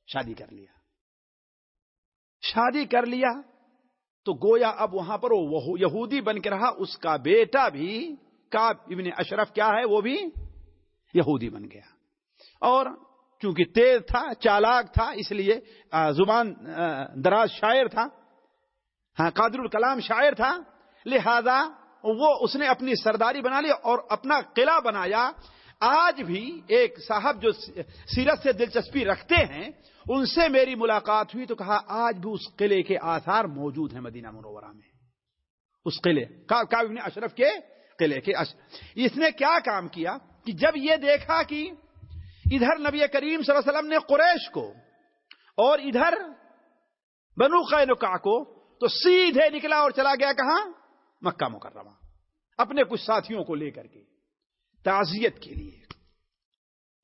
[SPEAKER 7] شادی کر لیا۔ شادی کر لیا تو گویا اب وہاں پر وہ یہودی بن کے رہا۔ اس کا بیٹا بھی کا ابن اشرف کیا ہے؟ وہ بھی یہودی بن گیا۔ اور چونکہ تیز تھا، چالاک تھا، اس لیے زبان دراز شاعر تھا۔ ہاں قادر الکلام شاعر تھا۔ لہذا وہ اس نے اپنی سرداری بنا لی اور اپنا قلعہ بنایا۔ آج بھی ایک صاحب جو سیرت سے دلچسپی رکھتے ہیں، ان سے میری ملاقات ہوئی تو کہا، آج بھی اس قلعے کے آثار موجود ہیں مدینہ منورہ میں۔ اس قلعے، کا اشرف کے قلعے کے اس نے کیا کام کیا؟ کہ جب یہ دیکھا کہ ادھر نبی کریم صلی اللہ علیہ وسلم نے قریش کو اور ادھر بنو قینقاع کو تو سیدھے نکلا اور چلا گیا کہاں؟ مکہ مکرمہ۔ اپنے کچھ ساتھیوں کو لے کر کے۔ تعزیت کے لیے۔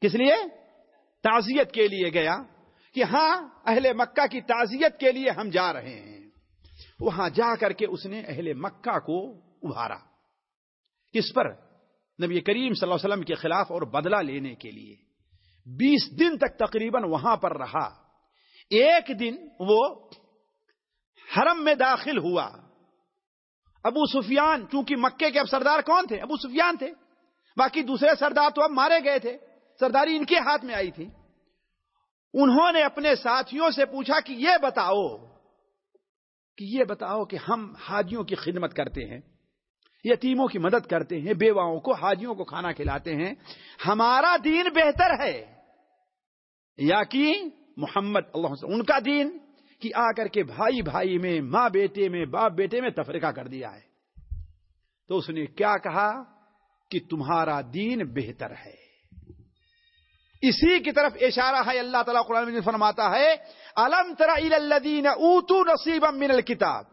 [SPEAKER 7] کس لیے؟ تعزیت کے لیے گیا کہ ہاں اہل مکہ کی تعزیت کے لیے ہم جا رہے ہیں۔ وہاں جا کر کے اس نے اہل مکہ کو ابھارا۔ کس پر؟ نبی کریم صلی اللہ علیہ وسلم کے خلاف اور بدلہ لینے کے لیے۔ بیس دن تک تقریباً وہاں پر رہا۔ ایک دن وہ حرم میں داخل ہوا۔ ابو سفیان، چونکہ مکے کے اب سردار کون تھے؟ ابو سفیان تھے۔ باقی دوسرے سردار تو اب مارے گئے تھے۔ سرداری ان کے ہاتھ میں آئی تھی۔ انہوں نے اپنے ساتھیوں سے پوچھا کہ یہ بتاؤ، کہ یہ بتاؤ کہ ہم حاجیوں کی خدمت کرتے ہیں، یتیموں کی مدد کرتے ہیں، بیواؤں کو، حاجیوں کو کھانا کھلاتے ہیں۔ ہمارا دین بہتر ہے۔ یا کہ محمد اللہ ان کا دین کہ آ کر کے بھائی بھائی میں، ماں بیٹے میں، باپ بیٹے میں تفریقہ کر دیا ہے۔ تو اس نے کیا کہا کہ تمہارا دین بہتر ہے۔ اسی کی طرف اشارہ ہے، اللہ تعالیٰ قرآن میں فرماتا ہے، الم ترا الدین اوتو نصیب من الکتاب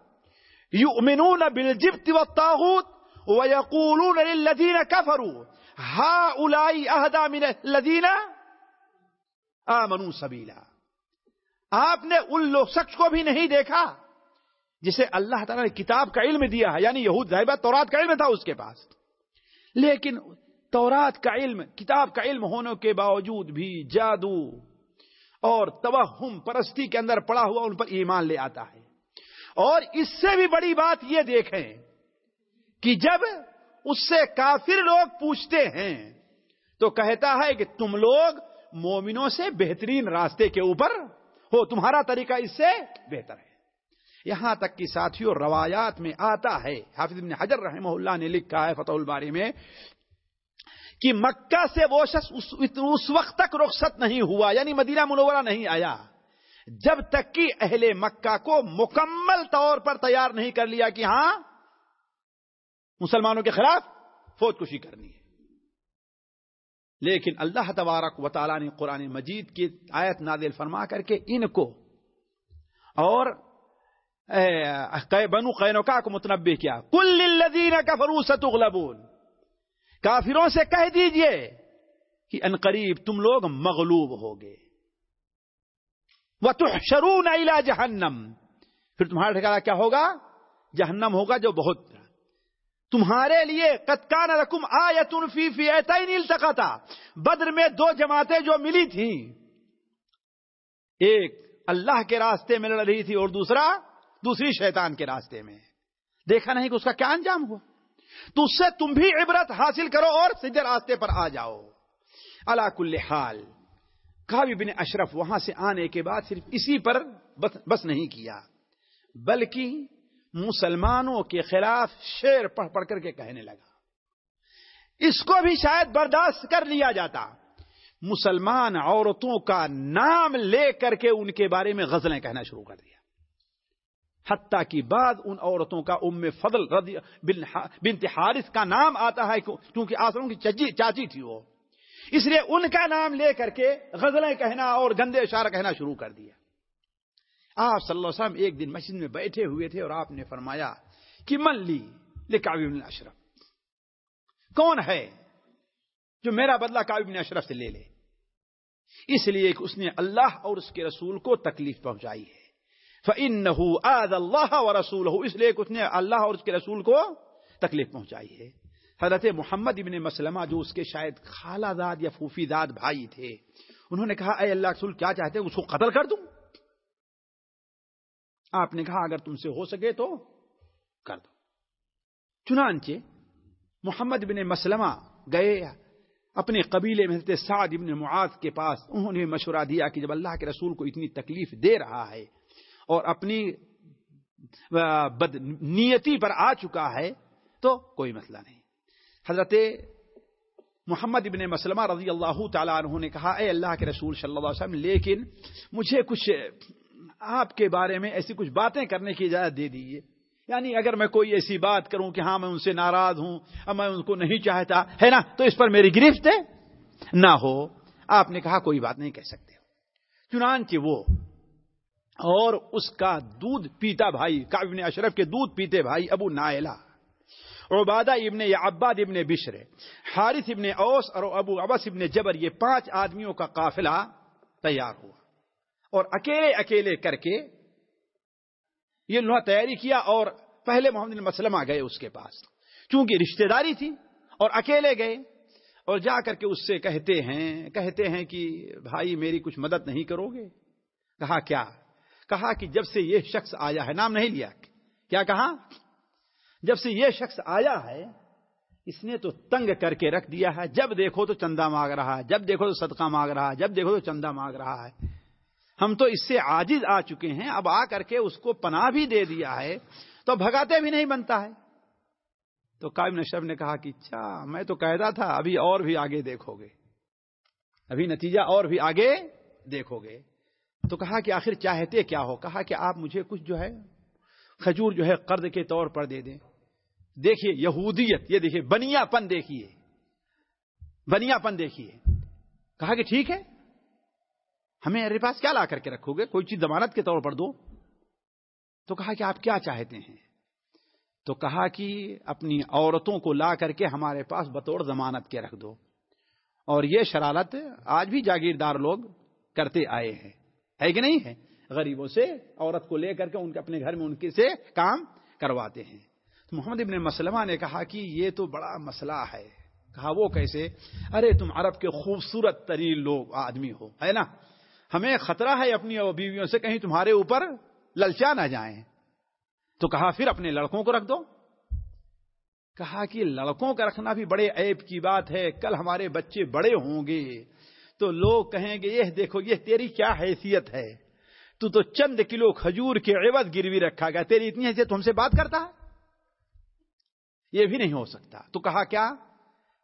[SPEAKER 7] یؤمنون بالجبت والطاغوت وَيَقُولُونَ لِلَّذِينَ كَفَرُوا هَؤُلَاءِ أَهْدَى مِنَ الَّذِينَ آمَنُوا سَبِيلًا آپ نے ان لوگ شخص کو بھی نہیں دیکھا جسے اللہ تعالیٰ نے کتاب کا علم دیا ہے یعنی یہود ظاہبہ تورات کا علم تھا اس کے پاس۔ لیکن تورات کا علم، کتاب کا علم ہونے کے باوجود بھی جادو اور توہم پرستی کے اندر پڑا ہوا ان پر ایمان لے آتا ہے۔ اور اس سے بھی بڑی بات یہ دیکھیں کہ جب اس سے کافر لوگ پوچھتے ہیں تو کہتا ہے کہ تم لوگ مومنوں سے بہترین راستے کے اوپر ہو تمہارا طریقہ اس سے بہتر ہے۔ یہاں تک کہ ساتھیوں روایات میں آتا ہے حافظ ابن حجر رحمہ اللہ نے لکھا ہے فتح الباری میں کہ مکہ سے وہ شخص اس, وقت تک رخصت نہیں ہوا یعنی مدینہ منورہ نہیں آیا جب تک کہ اہل مکہ کو مکمل طور پر تیار نہیں کر لیا کہ ہاں مسلمانوں کے خلاف فوج کشی کرنی ہے۔ لیکن اللہ تبارک و تعالیٰ نے قرآن مجید کی آیت نادل فرما کر کے ان کو اور بنو قینوکا کو متنبع کیا۔ کل الذین کفروا ستغلبون۔ کافروں سے کہہ دیجیے کہ ان قریب تم لوگ مغلوب ہوگے۔ وتحشرون الى جہنم۔ پھر تمہارا ٹھکانہ کیا ہوگا؟ جہنم ہوگا جو بہت تمہارے لیے کتکان رقم آیتن فی فی ایتین التقطا بدر میں دو جماعتیں جو ملی تھیں۔ ایک اللہ کے راستے میں لڑ رہی تھی اور دوسرا دوسری شیطان کے راستے میں۔ دیکھا نہیں کہ اس کا کیا انجام ہوا۔ تو اس سے تم بھی عبرت حاصل کرو اور سیدھے راستے پر آ جاؤ۔ اللہ کل حال۔ کابی بن اشرف وہاں سے آنے کے بعد صرف اسی پر بس, بس نہیں کیا۔ بلکہ مسلمانوں کے خلاف شیر پڑھ پڑھ کر کے کہنے لگا۔ اس کو بھی شاید برداشت کر لیا جاتا۔ مسلمان عورتوں کا نام لے کر کے ان کے بارے میں غزلیں کہنا شروع کر دیا۔ حتیٰ کی بعد ان عورتوں کا ام فضل رضی بنت حارث کا نام آتا ہے کیونکہ آسروں کی چاچی تھی وہ۔ اس لیے ان کا نام لے کر کے غزلیں کہنا اور گندے اشارہ کہنا شروع کر دیا۔ آپ صلی اللہ علیہ وسلم ایک دن مسجد میں بیٹھے ہوئے تھے اور آپ نے فرمایا کہ من لی بن اشرف۔ کون ہے جو میرا بدلہ بن اشرف سے لے لے؟ اس لیے کہ اس نے اللہ اور اس کے رسول کو تکلیف پہنچائی ہے۔ فَإِنَّهُ آذَ اللَّهَ وَرَسُولَهُ۔ اس لیے کہ اس نے اللہ اور اس کے رسول کو تکلیف پہنچائی ہے۔ حضرت محمد ابن مسلمہ جو اس کے شاید خالہ داد یا پھوفی داد بھائی تھے، انہوں نے کہا، اے اللہ رسول، کیا چاہتے ہیں؟ اس کو قتل کر دوں؟ آپ نے کہا اگر تم سے ہو سکے تو کر دو۔ چنانچہ محمد بن مسلمہ گئے اپنے قبیلے میں سعد ابن معاذ کے پاس۔ انہوں نے مشورہ دیا کہ جب اللہ کے رسول کو اتنی تکلیف دے رہا ہے اور اپنی بد نیتی پر آ چکا ہے تو کوئی مسئلہ نہیں۔ حضرت محمد ابن مسلمہ رضی اللہ تعالیٰ عنہ نے کہا، اے اللہ کے رسول صلی اللہ علیہ وسلم، لیکن مجھے کچھ آپ کے بارے میں ایسی کچھ باتیں کرنے کی اجازت دے دیجیے یعنی اگر میں کوئی ایسی بات کروں کہ ہاں میں ان سے ناراض ہوں اور میں ان کو نہیں چاہتا، ہے نا؟ تو اس پر میری گرفت ہے۔ نہ ہو، آپ نے کہا کوئی بات نہیں کہہ سکتے۔ چنانچہ وہ اور اس کا دودھ پیتا بھائی ابن اشرف کے دودھ پیتے بھائی ابو نائلہ، عبادہ ابن یا عباد ابن بشر، حارث ابن اوس اور ابو ابس ابن جبر، یہ پانچ آدمیوں کا قافلہ تیار ہوا۔ اور اکیلے اکیلے کر کے یہ انہوں تیاری کیا اور پہلے محمد مسلمہ گئے اس کے پاس۔ چونکہ رشتہ داری تھی اور اکیلے گئے اور جا کر کے اس سے کہتے ہیں کہتے ہیں کہ بھائی میری کچھ مدد نہیں کرو گے۔ کہا کیا؟ کہا کہ جب سے یہ شخص آیا ہے، نام نہیں لیا۔ کیا کہا؟ جب سے یہ شخص آیا ہے، اس نے تو تنگ کر کے رکھ دیا ہے۔ جب دیکھو تو چندہ مانگ رہا ہے، جب دیکھو تو صدقہ مانگ رہا ہے، جب دیکھو تو چندہ مانگ رہا ہے۔ ہم تو اس سے آجز آ چکے ہیں، اب آ کر کے اس کو پناہ بھی دے دیا ہے، تو بھگاتے بھی نہیں بنتا ہے۔ تو قائم نشرف نے کہا کہ اچھا میں تو کہتا تھا، ابھی اور بھی آگے دیکھو گے۔ ابھی نتیجہ اور بھی آگے دیکھو گے۔ تو کہا کہ آخر چاہتے کیا ہو؟ کہا کہ آپ مجھے کچھ جو ہے، کھجور جو ہے قرض کے طور پر دے دیں۔ دیکھیے، یہودیت، یہ دیکھیے بنیا پن دیکھیے۔ بنیا پن دیکھیے۔ کہا کہ ٹھیک ہے۔ ہمیں میرے پاس کیا لا کر کے رکھو گے؟ کوئی چیز ضمانت کے طور پر دو؟ تو کہا کہ آپ کیا چاہتے ہیں؟ تو کہا کہ اپنی عورتوں کو لا کر کے ہمارے پاس بطور ضمانت کے رکھ دو۔ اور یہ شرارت آج بھی جاگیردار لوگ کرتے آئے ہیں۔ ہے کہ نہیں ہے؟ غریبوں سے عورت کو لے کر کے ان کے اپنے گھر میں ان کے سے کام کرواتے ہیں۔ تو محمد ابن مسلمہ نے کہا کہ یہ تو بڑا مسئلہ ہے۔ کہا وہ کیسے؟ ارے تم عرب کے خوبصورت ترین لوگ، آدمی ہو، ہے نا؟ ہمیں خطرہ ہے اپنی بیویوں سے کہیں تمہارے اوپر للچا نہ جائیں۔ تو کہا پھر اپنے لڑکوں کو رکھ دو۔ کہا کہ لڑکوں کا رکھنا بھی بڑے عیب کی بات ہے، کل ہمارے بچے بڑے ہوں گے۔ تو لوگ کہیں گے، یہ دیکھو، یہ تیری کیا حیثیت ہے؟ تو تو چند کلو کھجور کے عوض گروی رکھا گیا۔ تیری اتنی حیثیت تم سے بات کرتا؟ ہے یہ بھی نہیں ہو سکتا۔ تو کہا کیا؟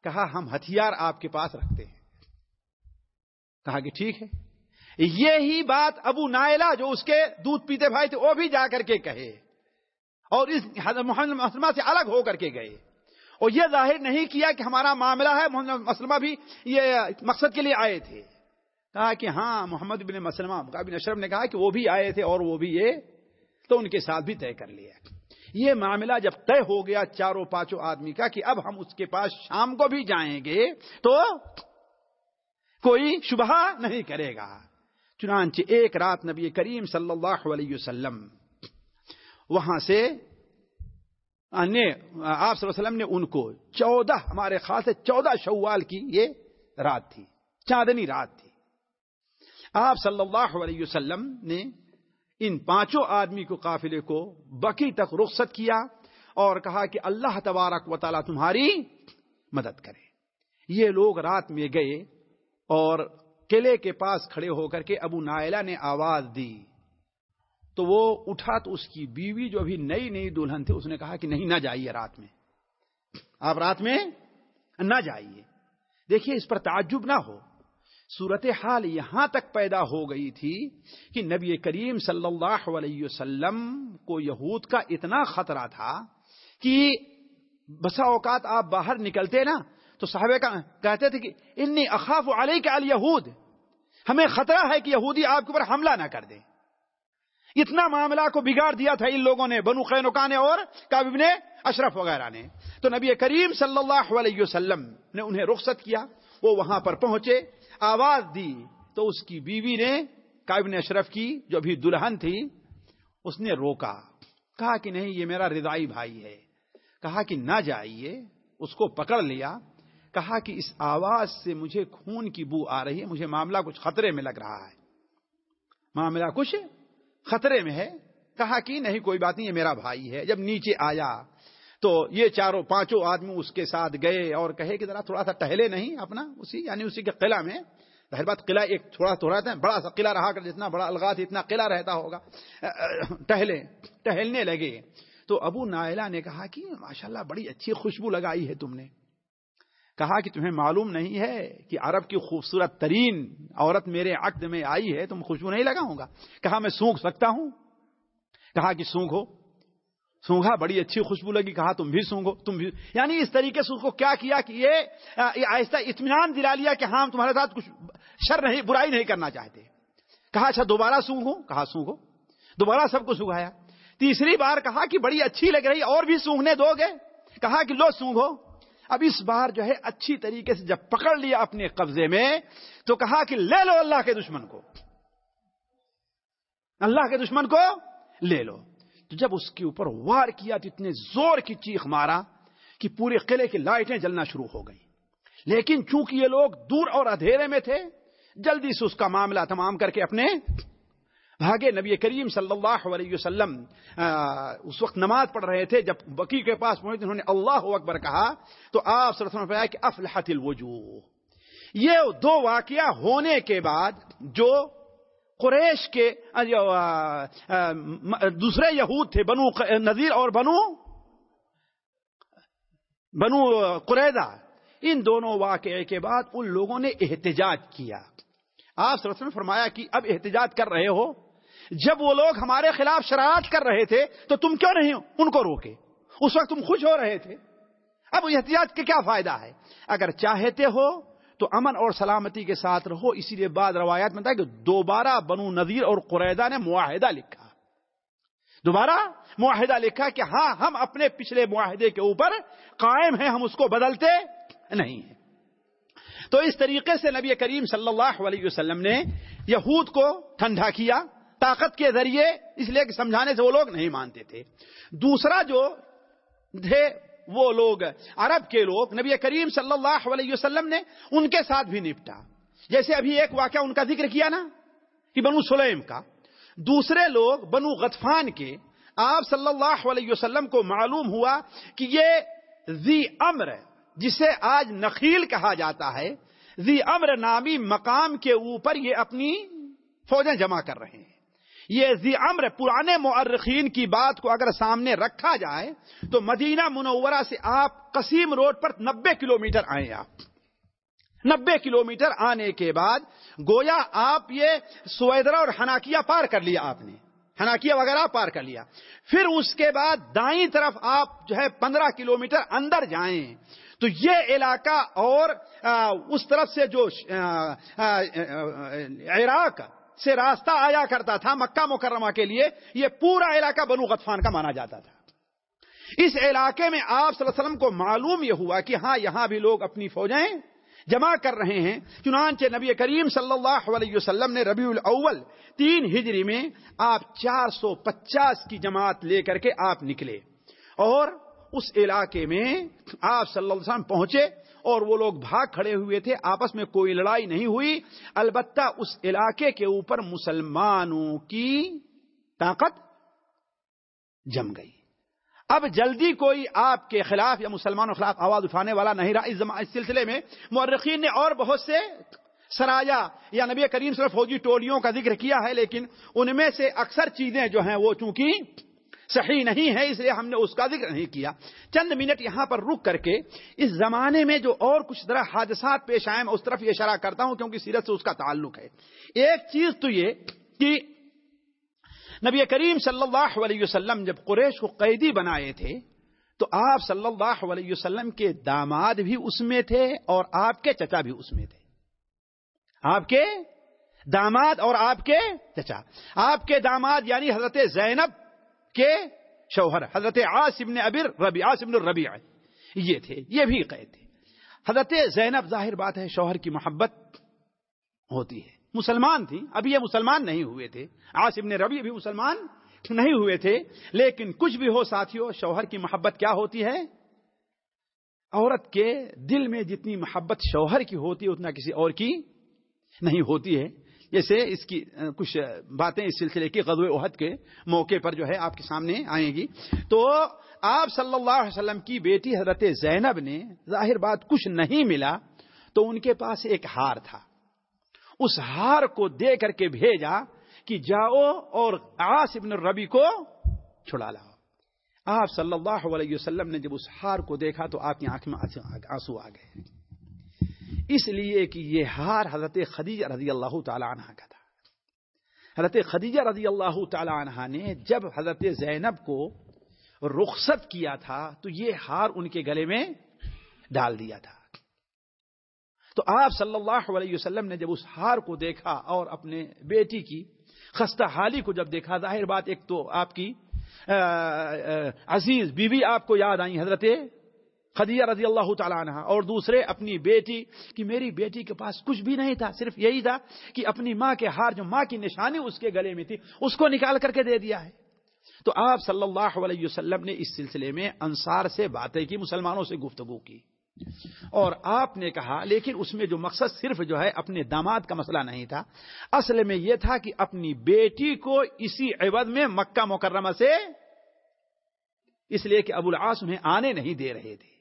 [SPEAKER 7] کہا ہم ہتھیار آپ کے پاس رکھتے ہیں۔ کہا کہ ٹھیک ہے۔ یہی بات ابو نائلہ جو اس کے دودھ پیتے بھائی تھے، وہ بھی جا کر کے کہے۔ اور اس محمد مسلمہ سے الگ ہو کر کے گئے۔ اور یہ ظاہر نہیں کیا کہ ہمارا معاملہ ہے، محمد مسلمہ بھی یہ مقصد کے لیے آئے تھے۔ کہا کہ ہاں محمد بن مسلمہ بن اشرف نے کہا کہ وہ بھی آئے تھے اور وہ بھی یہ تو ان کے ساتھ بھی طے کر لیا۔ یہ معاملہ جب طے ہو گیا چاروں پانچوں آدمی کا کہ اب ہم اس کے پاس شام کو بھی جائیں گے تو کوئی شبہ نہیں کرے گا۔ چنانچہ ایک رات نبی کریم صلی اللہ علیہ وسلم وہاں سے آپ صلی اللہ علیہ وسلم نے ان کو چودہ، ہمارے خاص سے چودہ شوال کی یہ رات تھی، چاندنی رات تھی۔ آپ صلی اللہ علیہ وسلم نے ان پانچوں آدمی کو قافلے کو بکی تک رخصت کیا اور کہا کہ اللہ تبارک و تعالی تمہاری مدد کرے۔ یہ لوگ رات میں گئے اور قلعے کے پاس کھڑے ہو کر کے ابو نائلہ نے آواز دی۔ تو وہ اٹھا تو اس کی بیوی جو ابھی نئی نئی دلہن تھے اس نے کہا کہ نہیں، نہ جائیے رات میں۔ آپ رات میں نہ جائیے۔ دیکھیے، اس پر تعجب نہ ہو۔ صورت حال یہاں تک پیدا ہو گئی تھی کہ نبی کریم صلی اللہ علیہ وسلم کو یہود کا اتنا خطرہ تھا کہ بسا اوقات آپ باہر نکلتے نا تو صحابہ کا کہتے تھے کہ انی اخاف علیہ کے الہود ہمیں خطرہ ہے کہ یہودی آپ کے اوپر حملہ نہ کر دیں۔ اتنا معاملہ کو بگاڑ دیا تھا ان لوگوں نے، بنو خینوکا نے اور کابب نے اشرف وغیرہ نے۔ تو نبی کریم صلی اللہ علیہ وسلم نے انہیں رخصت کیا، وہ وہاں پر پہنچے، آواز دی۔ تو اس کی بیوی نے کابب نے اشرف کی جو ابھی دلہن تھی، اس نے روکا۔ کہا کہ نہیں، یہ میرا رضائی بھائی ہے۔ کہا کہ نہ جائیے، اس کو پکڑ لیا۔ کہا کہ اس آواز سے مجھے خون کی بو آ رہی ہے، مجھے معاملہ کچھ خطرے میں لگ رہا ہے۔ معاملہ کچھ خطرے میں ہے۔ کہا کہ نہیں، کوئی بات نہیں، یہ میرا بھائی ہے۔ جب نیچے آیا تو یہ چاروں پانچوں آدمی اس کے ساتھ گئے اور کہے کہ ذرا تھوڑا سا ٹہلے نہیں اپنا، اسی یعنی اسی کے قلعہ میں۔ ظاہر بات قلعہ ایک تھوڑا تھوڑا تھا بڑا سا قلعہ رہا کر جتنا بڑا الغاز اتنا قلعہ رہتا ہوگا۔ ٹہلے، ٹہلنے لگے۔ تو ابو نائلہ نے کہا کہ ماشاءاللہ بڑی اچھی خوشبو لگائی ہے تم نے۔ کہا کہ تمہیں معلوم نہیں ہے کہ عرب کی خوبصورت ترین عورت میرے عقد میں آئی ہے تم خوشبو نہیں لگاؤں گا۔ کہا میں سونگ سکتا ہوں۔ کہا کہ سونگو سونگا بڑی اچھی خوشبو لگی۔ کہا تم بھی سونگو تم بھی۔ یعنی اس طریقے سے اس کو کیا کیا کہ یہ آہستہ اطمینان دلا لیا کہ ہاں تمہارے ساتھ کچھ شر نہیں، برائی نہیں کرنا چاہتے۔ کہا اچھا دوبارہ سونگو کہا سونگو دوبارہ سب کو سنگایا تیسری بار کہا کہ بڑی اچھی لگ رہی، اور بھی سونگنے دو گے۔ کہا کہ لو سونگو اب اس بار جو ہے اچھی طریقے سے جب پکڑ لیا اپنے قبضے میں، تو کہا کہ لے لو اللہ کے دشمن کو۔ اللہ کے دشمن کو لے لو۔ تو جب اس کے اوپر وار کیا تو اتنے زور کی چیخ مارا کہ پورے قلعے کی لائٹیں جلنا شروع ہو گئی لیکن چونکہ یہ لوگ دور اور اندھیرے میں تھے، جلدی سے اس کا معاملہ تمام کر کے اپنے بھاگے نبی کریم صلی اللہ علیہ وسلم اس وقت نماز پڑھ رہے تھے، جب بکی کے پاس پہنچے، انہوں نے اللہ اکبر کہا، تو آپ فرمایا کہ افلحت الوجوہ۔ یہ دو واقعہ ہونے کے بعد جو قریش کے دوسرے یہود تھے، بنو نذیر اور بنو بنو قریدا ان دونوں واقعے کے بعد ان لوگوں نے احتجاج کیا۔ آپ نے فرمایا کہ اب احتجاج کر رہے ہو جب وہ لوگ ہمارے خلاف شرارت کر رہے تھے تو تم کیوں نہیں ان کو روکے۔ اس وقت تم خوش ہو رہے تھے۔ اب احتجاج کا کیا فائدہ ہے؟ اگر چاہتے ہو تو امن اور سلامتی کے ساتھ رہو۔ اسی لیے بعد روایات میں تھا کہ دوبارہ بنو نذیر اور قریدہ نے معاہدہ لکھا۔ دوبارہ معاہدہ لکھا کہ ہاں ہم اپنے پچھلے معاہدے کے اوپر قائم ہیں، ہم اس کو بدلتے نہیں ہیں۔ تو اس طریقے سے نبی کریم صلی اللہ علیہ وسلم نے یہود کو ٹھنڈا کیا۔ طاقت کے ذریعے، اس لیے کہ سمجھانے سے وہ لوگ نہیں مانتے تھے۔ دوسرا جو تھے، وہ لوگ عرب کے لوگ، نبی کریم صلی اللہ علیہ وسلم نے ان کے ساتھ بھی نپٹا۔ جیسے ابھی ایک واقعہ ان کا ذکر کیا نا، کہ بنو سلیم کا۔ دوسرے لوگ بنو غطفان کے، آپ صلی اللہ علیہ وسلم کو معلوم ہوا کہ یہ زی امر، جسے آج نخیل کہا جاتا ہے زی امر نامی مقام کے اوپر یہ اپنی فوجیں جمع کر رہے ہیں۔ یہ زی امر پرانے مورخین کی بات کو اگر سامنے رکھا جائے تو مدینہ منورہ سے آپ قسیم روڈ پر نبے کلومیٹر آئے آپ۔ نبے کلومیٹر آنے کے بعد گویا آپ یہ سویدرا اور ہناکیا پار کر لیا آپ نے۔ ہناکیا وغیرہ پار کر لیا۔ پھر اس کے بعد دائیں طرف آپ جو ہے پندرہ کلومیٹر اندر جائیں۔ تو یہ علاقہ اور اس طرف سے جو عراق سے راستہ آیا کرتا تھا مکہ مکرمہ کے لیے، یہ پورا علاقہ بنو غطفان کا مانا جاتا تھا۔ اس علاقے میں آپ صلی اللہ علیہ وسلم کو معلوم یہ ہوا کہ ہاں یہاں بھی لوگ اپنی فوجیں جمع کر رہے ہیں۔ چنانچہ نبی کریم صلی اللہ علیہ وسلم نے ربیع الاول تین ہجری میں آپ چار سو پچاس کی جماعت لے کر کے آپ نکلے۔ اور اس علاقے میں آپ صلی اللہ علیہ وسلم پہنچے۔ اور وہ لوگ بھاگ کھڑے ہوئے تھے، آپس میں کوئی لڑائی نہیں ہوئی۔ البتہ اس علاقے کے اوپر مسلمانوں کی طاقت جم گئی۔ اب جلدی کوئی آپ کے خلاف یا مسلمانوں کے خلاف آواز اٹھانے والا نہیں رہا۔ اس سلسلے میں مورخین نے اور بہت سے سرایا یا نبی کریم صرف فوجی ٹولیوں کا ذکر کیا ہے، لیکن ان میں سے اکثر چیزیں جو ہیں وہ چونکہ صحیح نہیں ہے، اس لیے ہم نے اس کا ذکر نہیں کیا۔ چند منٹ یہاں پر رک کر کے اس زمانے میں جو اور کچھ طرح حادثات پیش آئے، میں اس طرف یہ اشارہ کرتا ہوں کیونکہ سیرت سے اس کا تعلق ہے۔ ایک چیز تو یہ کہ نبی کریم صلی اللہ علیہ وسلم جب قریش کو قیدی بنائے تھے، تو آپ صلی اللہ علیہ وسلم کے داماد بھی اس میں تھے اور آپ کے چچا بھی اس میں تھے۔ آپ کے داماد اور آپ کے چچا۔ آپ کے داماد یعنی حضرت زینب کے شوہر حضرت عاصم ابر ربی عاصم الربیع یہ تھے، یہ بھی قید تھے۔ حضرت زینب، ظاہر بات ہے، شوہر کی محبت ہوتی ہے۔ مسلمان تھی، ابھی یہ مسلمان نہیں ہوئے تھے۔ عاصم نے ربی بھی مسلمان نہیں ہوئے تھے، لیکن کچھ بھی ہو ساتھیوں شوہر کی محبت کیا ہوتی ہے؟ عورت کے دل میں جتنی محبت شوہر کی ہوتی ہے، اتنا کسی اور کی نہیں ہوتی ہے۔ جیسے اس کی کچھ باتیں اس سلسلے کی غزو عہد کے موقع پر جو ہے آپ کے سامنے آئیں گی۔ تو آپ صلی اللہ علیہ وسلم کی بیٹی حضرت زینب نے ظاہر بات کچھ نہیں ملا تو ان کے پاس ایک ہار تھا۔ اس ہار کو دے کر کے بھیجا کہ جاؤ اور آس ابن ربی کو چھڑا لاؤ۔ آپ صلی اللہ علیہ وسلم نے جب اس ہار کو دیکھا تو آپ کی آنکھ میں آنسو آ گئے۔ اس لیے کہ یہ ہار حضرت خدیجہ رضی اللہ تعالی عنہ کا تھا۔ حضرت خدیجہ رضی اللہ تعالی عنہ نے جب حضرت زینب کو رخصت کیا تھا تو یہ ہار ان کے گلے میں ڈال دیا تھا۔ تو آپ صلی اللہ علیہ وسلم نے جب اس ہار کو دیکھا اور اپنے بیٹی کی خستہ حالی کو جب دیکھا، ظاہر بات ایک تو آپ کی عزیز بیوی بی آپ کو یاد آئی حضرت خدیہ رضی اللہ تعالیٰ عنہ اور دوسرے اپنی بیٹی کہ میری بیٹی کے پاس کچھ بھی نہیں تھا، صرف یہی تھا کہ اپنی ماں کے ہار، جو ماں کی نشانی اس کے گلے میں تھی، اس کو نکال کر کے دے دیا ہے۔ تو آپ صلی اللہ علیہ وسلم نے اس سلسلے میں انصار سے باتیں کی، مسلمانوں سے گفتگو کی۔ اور آپ نے کہا، لیکن اس میں جو مقصد صرف جو ہے اپنے داماد کا مسئلہ نہیں تھا، اصل میں یہ تھا کہ اپنی بیٹی کو اسی عوض میں مکہ مکرمہ سے، اس لیے کہ ابو العاص انہیں آنے نہیں دے رہے تھے۔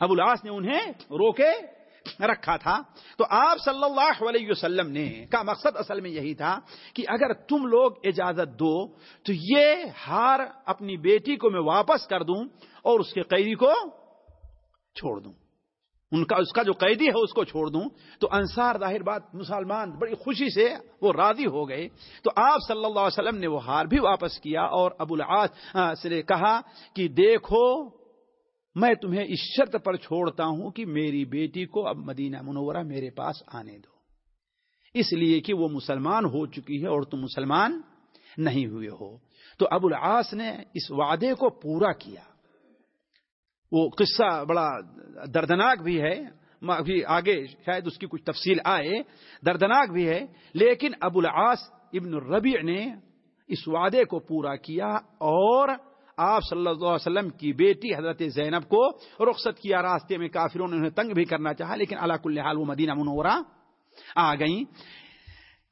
[SPEAKER 7] ابو العاص نے انہیں روکے، رکھا تھا۔ تو آپ صلی اللہ علیہ وسلم نے کا مقصد اصل میں یہی تھا کہ اگر تم لوگ اجازت دو، تو یہ ہار اپنی بیٹی کو میں واپس کر دوں اور اس کے قیدی کو چھوڑ دوں۔ ان کا، اس کا جو قیدی ہے اس کو چھوڑ دوں۔ تو انصار ظاہر بات مسلمان بڑی خوشی سے وہ راضی ہو گئے۔ تو آپ صلی اللہ علیہ وسلم نے وہ ہار بھی واپس کیا اور ابو العاص سے کہا کہ دیکھو میں تمہیں اس شرط پر چھوڑتا ہوں کہ میری بیٹی کو اب مدینہ منورہ میرے پاس آنے دو۔ اس لیے کہ وہ مسلمان ہو چکی ہے اور تم مسلمان نہیں ہوئے ہو۔ تو ابو العاص نے اس وعدے کو پورا کیا۔ وہ قصہ بڑا دردناک بھی ہے۔ آگے شاید اس کی کچھ تفصیل آئے۔ دردناک بھی ہے۔ لیکن ابو العاص ابن الربیع نے اس وعدے کو پورا کیا اور آپ صلی اللہ علیہ وسلم کی بیٹی حضرت زینب کو رخصت کیا راستے میں کافروں نے انہیں تنگ بھی کرنا چاہا، لیکن اللہ کل حال وہ مدینہ منورہ آ گئیں۔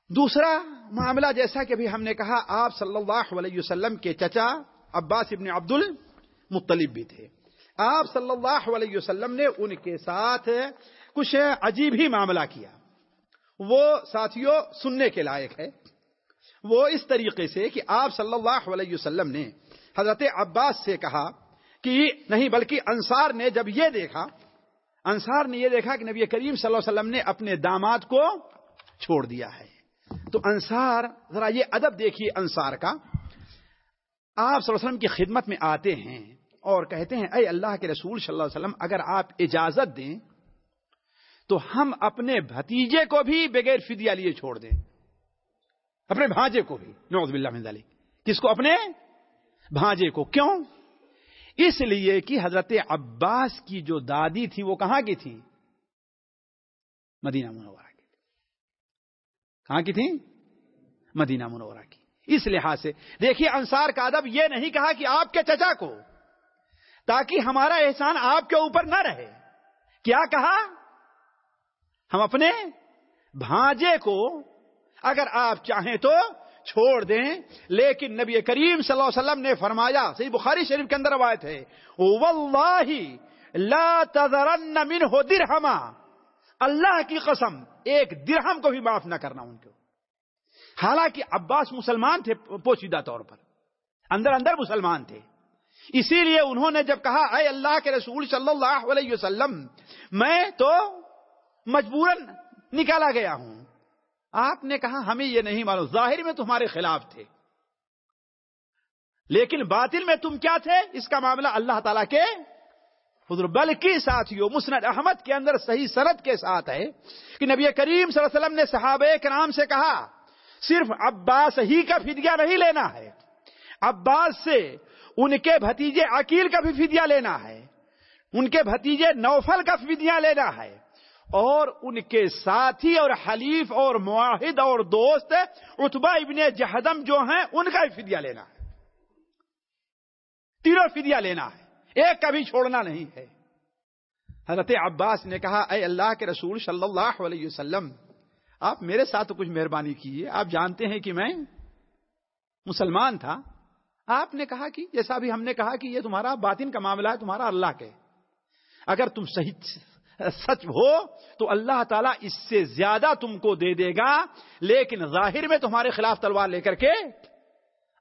[SPEAKER 7] دوسرا معاملہ جیسا کہ بھی ہم نے کہا، آپ صلی اللہ علیہ وسلم کے چچا عباس ابن عبد المطلب بھی تھے۔ آپ صلی اللہ علیہ وسلم نے ان کے ساتھ کچھ عجیب ہی معاملہ کیا۔ وہ ساتھیوں سننے کے لائق ہے۔ وہ اس طریقے سے کہ آپ صلی اللہ علیہ وسلم نے حضرت عباس سے کہا کہ نہیں بلکہ انصار نے جب یہ دیکھا، انصار نے یہ دیکھا کہ نبی کریم صلی اللہ علیہ وسلم نے اپنے داماد کو چھوڑ دیا ہے۔ تو انصار، ذرا یہ ادب دیکھیے انصار کا۔ آپ صلی اللہ علیہ وسلم کی خدمت میں آتے ہیں اور کہتے ہیں، اے اللہ کے رسول صلی اللہ علیہ وسلم، اگر آپ اجازت دیں تو ہم اپنے بھتیجے کو بھی بغیر فدیہ لیے چھوڑ دیں۔ اپنے بھانجے کو بھی نوز باللہ من ذالک کس کو؟ اپنے بھانجے کو کیوں؟ اس لیے کہ حضرت عباس کی جو دادی تھی وہ کہاں کی تھی؟ مدینہ منورہ کی۔ کہاں کی تھی؟ مدینہ منورہ کی۔ اس لحاظ سے دیکھیے، انصار کا ادب یہ نہیں کہا کہ آپ کے چچا کو، تاکہ ہمارا احسان آپ کے اوپر نہ رہے۔ کیا کہا؟ ہم اپنے بھانجے کو، اگر آپ چاہیں تو چھوڑ دیں۔ لیکن نبی کریم صلی اللہ علیہ وسلم نے فرمایا، صحیح بخاری شریف کے اندر روایت ہے واللہ لا تذرن منه درہما. اللہ کی قسم، ایک درہم کو بھی معاف نہ کرنا ان کو۔ حالانکہ عباس مسلمان تھے پوشیدہ طور پر، اندر اندر مسلمان تھے۔ اسی لیے انہوں نے جب کہا، اے اللہ کے رسول صلی اللہ علیہ وسلم، میں تو مجبوراً نکالا گیا ہوں۔ آپ نے کہا ہمیں یہ نہیں معلوم، ظاہر میں تمہارے خلاف تھے۔ لیکن باطل میں تم کیا تھے؟ اس کا معاملہ اللہ تعالی کے حضر بلکہ ساتھیوں مسند احمد کے اندر صحیح سرد کے ساتھ ہے کہ نبی کریم صلی اللہ علیہ وسلم نے صحابہ کرام سے کہا، صرف عباس ہی کا فدیہ نہیں لینا ہے۔ عباس سے ان کے بھتیجے عقیل کا بھی فدیہ لینا ہے۔ ان کے بھتیجے نوفل کا فدیہ لینا ہے۔ اور ان کے ساتھی اور حلیف اور معاہد اور دوست اتبا ابن جہدم جو ہیں، ان کا بھی فدیہ لینا ہے۔ تینوں فدیہ لینا ہے۔ ایک کا بھی چھوڑنا نہیں ہے۔ حضرت عباس نے کہا، اے اللہ کے رسول صلی اللہ علیہ وسلم، آپ میرے ساتھ کچھ مہربانی کیجیے آپ جانتے ہیں کہ میں مسلمان تھا۔ آپ نے کہا کہ، جیسا بھی ہم نے کہا کہ یہ تمہارا باطن کا معاملہ ہے، تمہارا اللہ کے۔ اگر تم صحیح سچ ہو تو اللہ تعالیٰ اس سے زیادہ تم کو دے دے گا۔ لیکن ظاہر میں تمہارے خلاف تلوار لے کر کے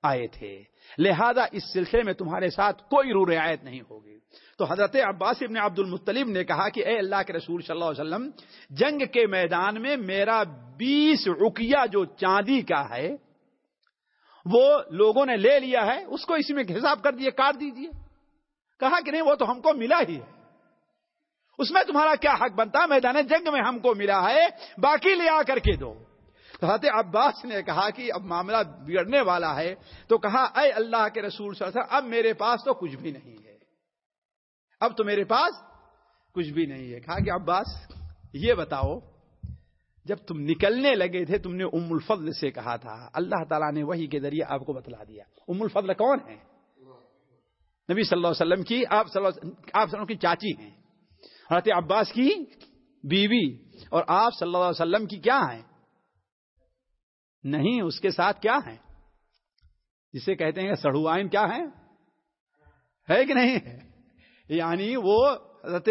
[SPEAKER 7] آئے تھے۔ لہذا اس سلسلے میں تمہارے ساتھ کوئی رو رعایت نہیں ہوگی۔ تو حضرت عباس ابن عبد المطلب نے کہا کہ اے اللہ کے رسول صلی اللہ علیہ وسلم، جنگ کے میدان میں میرا بیس رکیا جو چاندی کا ہے، وہ لوگوں نے لے لیا ہے، اس کو اسی میں حساب کر دیے، کاٹ دیجیے کہا کہ نہیں، وہ تو ہم کو ملا ہی ہے۔ اس میں تمہارا کیا حق بنتا میدان جنگ میں ہم کو ملا ہے، باقی لے آ کر کے دو۔ حضرت عباس نے کہا کہ اب معاملہ بگڑنے والا ہے۔ تو کہا، اے اللہ کے رسول صلی اللہ علیہ وسلم، اب میرے پاس تو کچھ بھی نہیں ہے۔ اب تو میرے پاس کچھ بھی نہیں ہے۔ کہا کہ عباس، یہ بتاؤ، جب تم نکلنے لگے تھے، تم نے ام الفضل سے کہا تھا۔ اللہ تعالیٰ نے وہی کے ذریعے آپ کو بتلا دیا۔ ام الفضل کون ہے؟ نبی صلی اللہ علیہ وسلم کی، آپ صلی اللہ آپ صلی اللہ کی چاچی ہیں۔ حضرت عباس کی بیوی اور آپ صلی اللہ علیہ وسلم کی کیا ہیں؟ نہیں، اس کے ساتھ کیا ہیں؟ جسے کہتے ہیں سڑوائن کیا ہے ہے کہ نہیں؟ ہے یعنی وہ حضرت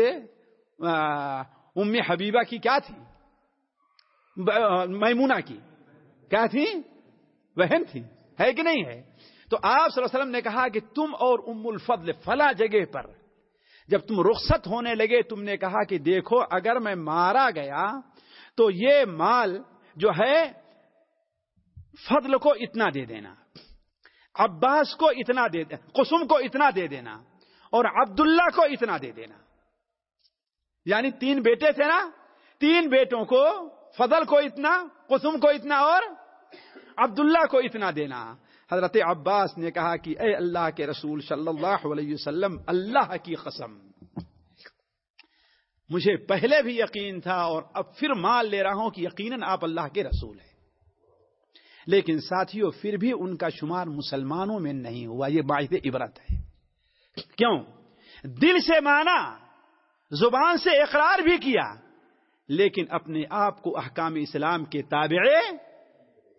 [SPEAKER 7] ام حبیبہ کی کیا تھی؟ میمونہ کی کیا تھی؟ بہن تھی، ہے کہ نہیں ہے؟ تو آپ صلی اللہ علیہ وسلم نے کہا کہ تم اور ام الفضل فلا جگہ پر جب تم رخصت ہونے لگے، تم نے کہا کہ دیکھو، اگر میں مارا گیا تو یہ مال جو ہے، فضل کو اتنا دے دینا، عباس کو اتنا دے دینا، قسم کو اتنا دے دینا اور عبداللہ کو اتنا دے دینا۔ یعنی تین بیٹے تھے نا؟ تین بیٹوں کو فضل کو اتنا، قسم کو اتنا اور عبداللہ کو اتنا دینا۔ حضرت عباس نے کہا کہ اے اللہ کے رسول صلی اللہ علیہ وسلم، اللہ کی قسم، مجھے پہلے بھی یقین تھا اور اب پھر مان لے رہا ہوں کہ یقیناً آپ اللہ کے رسول ہیں۔ لیکن ساتھیوں پھر بھی ان کا شمار مسلمانوں میں نہیں ہوا، یہ باعث عبرت ہے۔ کیوں؟ دل سے مانا، زبان سے اقرار بھی کیا، لیکن اپنے آپ کو احکام اسلام کے تابع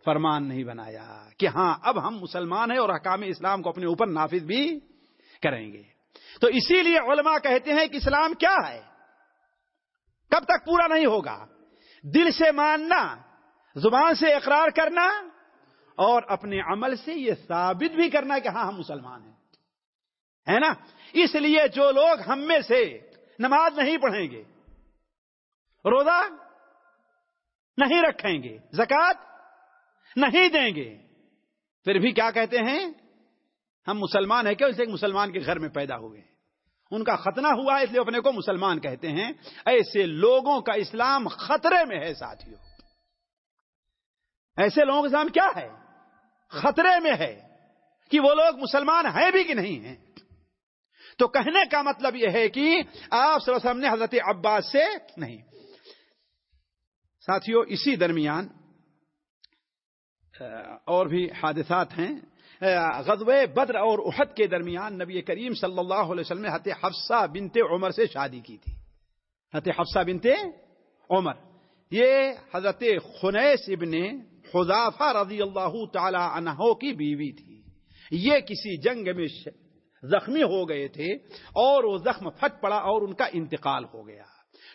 [SPEAKER 7] فرمان نہیں بنایا کہ ہاں اب ہم مسلمان ہیں اور احکام اسلام کو اپنے اوپر نافذ بھی کریں گے۔ تو اسی لیے علماء کہتے ہیں کہ اسلام کیا ہے؟ کب تک پورا نہیں ہوگا؟ دل سے ماننا، زبان سے اقرار کرنا اور اپنے عمل سے یہ ثابت بھی کرنا کہ ہاں ہم مسلمان ہیں۔ ہے نا؟ اس لیے جو لوگ ہم میں سے نماز نہیں پڑھیں گے، روزہ نہیں رکھیں گے زکات نہیں دیں گے۔ پھر بھی کیا کہتے ہیں؟ ہم مسلمان ہیں کیوں اسے ایک مسلمان کے گھر میں پیدا ہوئے ہیں۔ ان کا ختنہ ہوا ہے اس لیے اپنے کو مسلمان کہتے ہیں۔ ایسے لوگوں کا اسلام خطرے میں ہے ساتھیوں ایسے لوگوں کا اسلام کیا ہے؟ خطرے میں ہے کہ وہ لوگ مسلمان ہیں بھی کہ نہیں ہیں۔ تو کہنے کا مطلب یہ ہے کہ آپ صلی اللہ علیہ وسلم نے حضرت عباس سے نہیں۔ ساتھیوں اسی درمیان اور بھی حادثات ہیں۔ غزب بدر اور احد کے درمیان نبی کریم صلی اللہ علیہ وسلم نے حت حفصہ بنتے عمر سے شادی کی تھی۔ حت حفصہ بنتے عمر۔ یہ حضرت خنیس ابن حذافہ رضی اللہ تعالی عنہ کی بیوی تھی۔ یہ کسی جنگ میں زخمی ہو گئے تھے اور وہ زخم پھٹ پڑا اور ان کا انتقال ہو گیا۔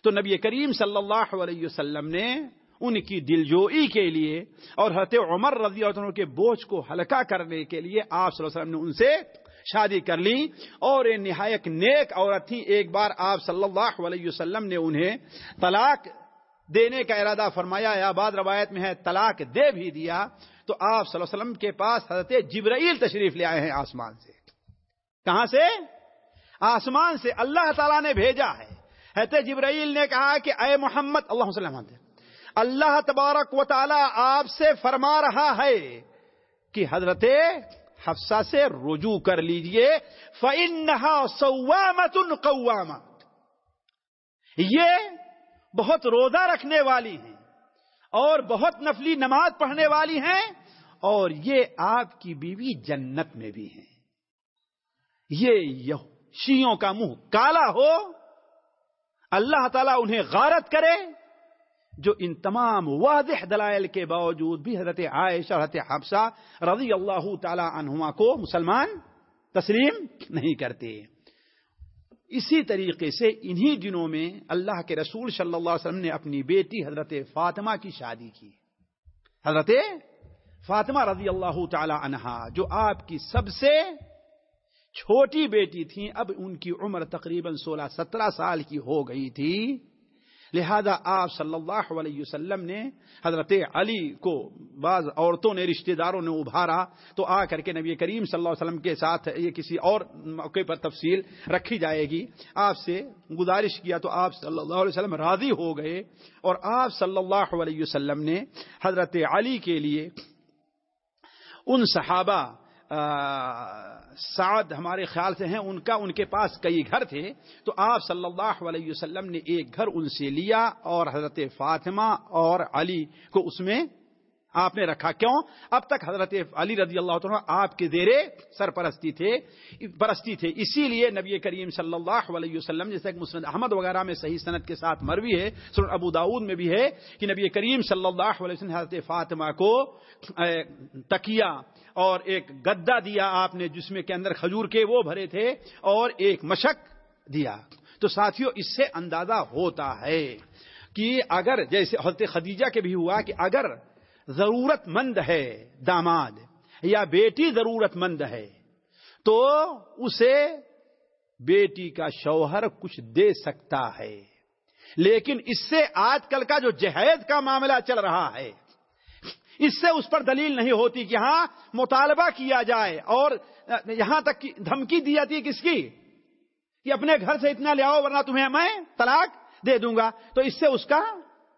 [SPEAKER 7] تو نبی کریم صلی اللہ علیہ وسلم نے ان کی دلجوئی کے لیے اور حضرت عمر رضی اللہ عنہ کے بوجھ کو ہلکا کرنے کے لیے آپ صلی اللہ علیہ وسلم نے ان سے شادی کر لی اور یہ نہایت نیک عورت تھی ایک بار آپ صلی اللہ علیہ وسلم نے انہیں طلاق دینے کا ارادہ فرمایا، یا بعد روایت میں ہے، طلاق دے بھی دیا۔ تو آپ صلی اللہ علیہ وسلم کے پاس حضرت جبرائیل تشریف لے آئے ہیں آسمان سے۔ کہاں سے؟ آسمان سے۔ اللہ تعالیٰ نے بھیجا ہے۔ حضرت جبرائیل نے کہا کہ اے محمد، اللہ وسلم اللہ تبارک و تعالی آپ سے فرما رہا ہے کہ حضرت حفصہ سے رجوع کر لیجیے، فَإِنَّهَا سَوَّامَةٌ قَوَّامَةٌ۔ یہ بہت روزہ رکھنے والی ہیں اور بہت نفلی نماز پڑھنے والی ہیں اور یہ آپ کی بیوی جنت میں بھی ہیں۔ یہ شیوں کا منہ کالا ہو، اللہ تعالیٰ انہیں غارت کرے۔ جو ان تمام واضح دلائل کے باوجود بھی حضرت عائشہ حضرت حفصہ رضی اللہ تعالی عنہما کو مسلمان تسلیم نہیں کرتے۔ اسی طریقے سے انہی دنوں میں اللہ کے رسول صلی اللہ علیہ وسلم نے اپنی بیٹی حضرت فاطمہ کی شادی کی۔ حضرت فاطمہ رضی اللہ تعالی عنہا جو آپ کی سب سے چھوٹی بیٹی تھی اب ان کی عمر تقریباً سولہ سترہ سال کی ہو گئی تھی۔ لہذا آپ صلی اللہ علیہ وسلم نے حضرت علی کو بعض عورتوں نے، رشتہ داروں نے ابھارا تو آ کر کے نبی کریم صلی اللہ علیہ وسلم کے ساتھ یہ کسی اور موقع پر تفصیل رکھی جائے گی۔ آپ سے گزارش کیا تو آپ صلی اللہ علیہ وسلم راضی ہو گئے اور آپ صلی اللہ علیہ وسلم نے حضرت علی کے لیے ان صحابہ سعد ہمارے خیال سے ہیں، ان کا، ان کے پاس کئی گھر تھے۔ تو آپ صلی اللہ علیہ وسلم نے ایک گھر ان سے لیا اور حضرت فاطمہ اور علی کو اس میں آپ نے رکھا کیوں؟ اب تک حضرت علی رضی اللہ عنہ آپ کے زیر سرپرستی تھے، پرستی تھے۔ اسی لیے نبی کریم صلی اللہ علیہ وسلم، جیسے مسند احمد وغیرہ میں صحیح صنعت کے ساتھ مروی ہے سن ابو داود میں بھی ہے کہ نبی کریم صلی اللہ علیہ وسلم حضرت فاطمہ کو تکیا اور ایک گدا دیا آپ نے، جس میں کے اندر کھجور کے وہ بھرے تھے، اور ایک مشک دیا۔ تو ساتھیوں اس سے اندازہ ہوتا ہے کہ اگر، جیسے حضرت خدیجہ کے بھی ہوا کہ اگر ضرورت مند ہے داماد، یا بیٹی ضرورت مند ہے، تو اسے بیٹی کا شوہر کچھ دے سکتا ہے۔ لیکن اس سے آج کل کا جو جہیز کا معاملہ چل رہا ہے، اس سے اس پر دلیل نہیں ہوتی کہ ہاں مطالبہ کیا جائے اور یہاں تک دھمکی دی جاتی ہے کس کی؟ کہ اپنے گھر سے اتنا لے آؤ ورنہ تمہیں میں طلاق دے دوں گا۔ تو اس سے اس کا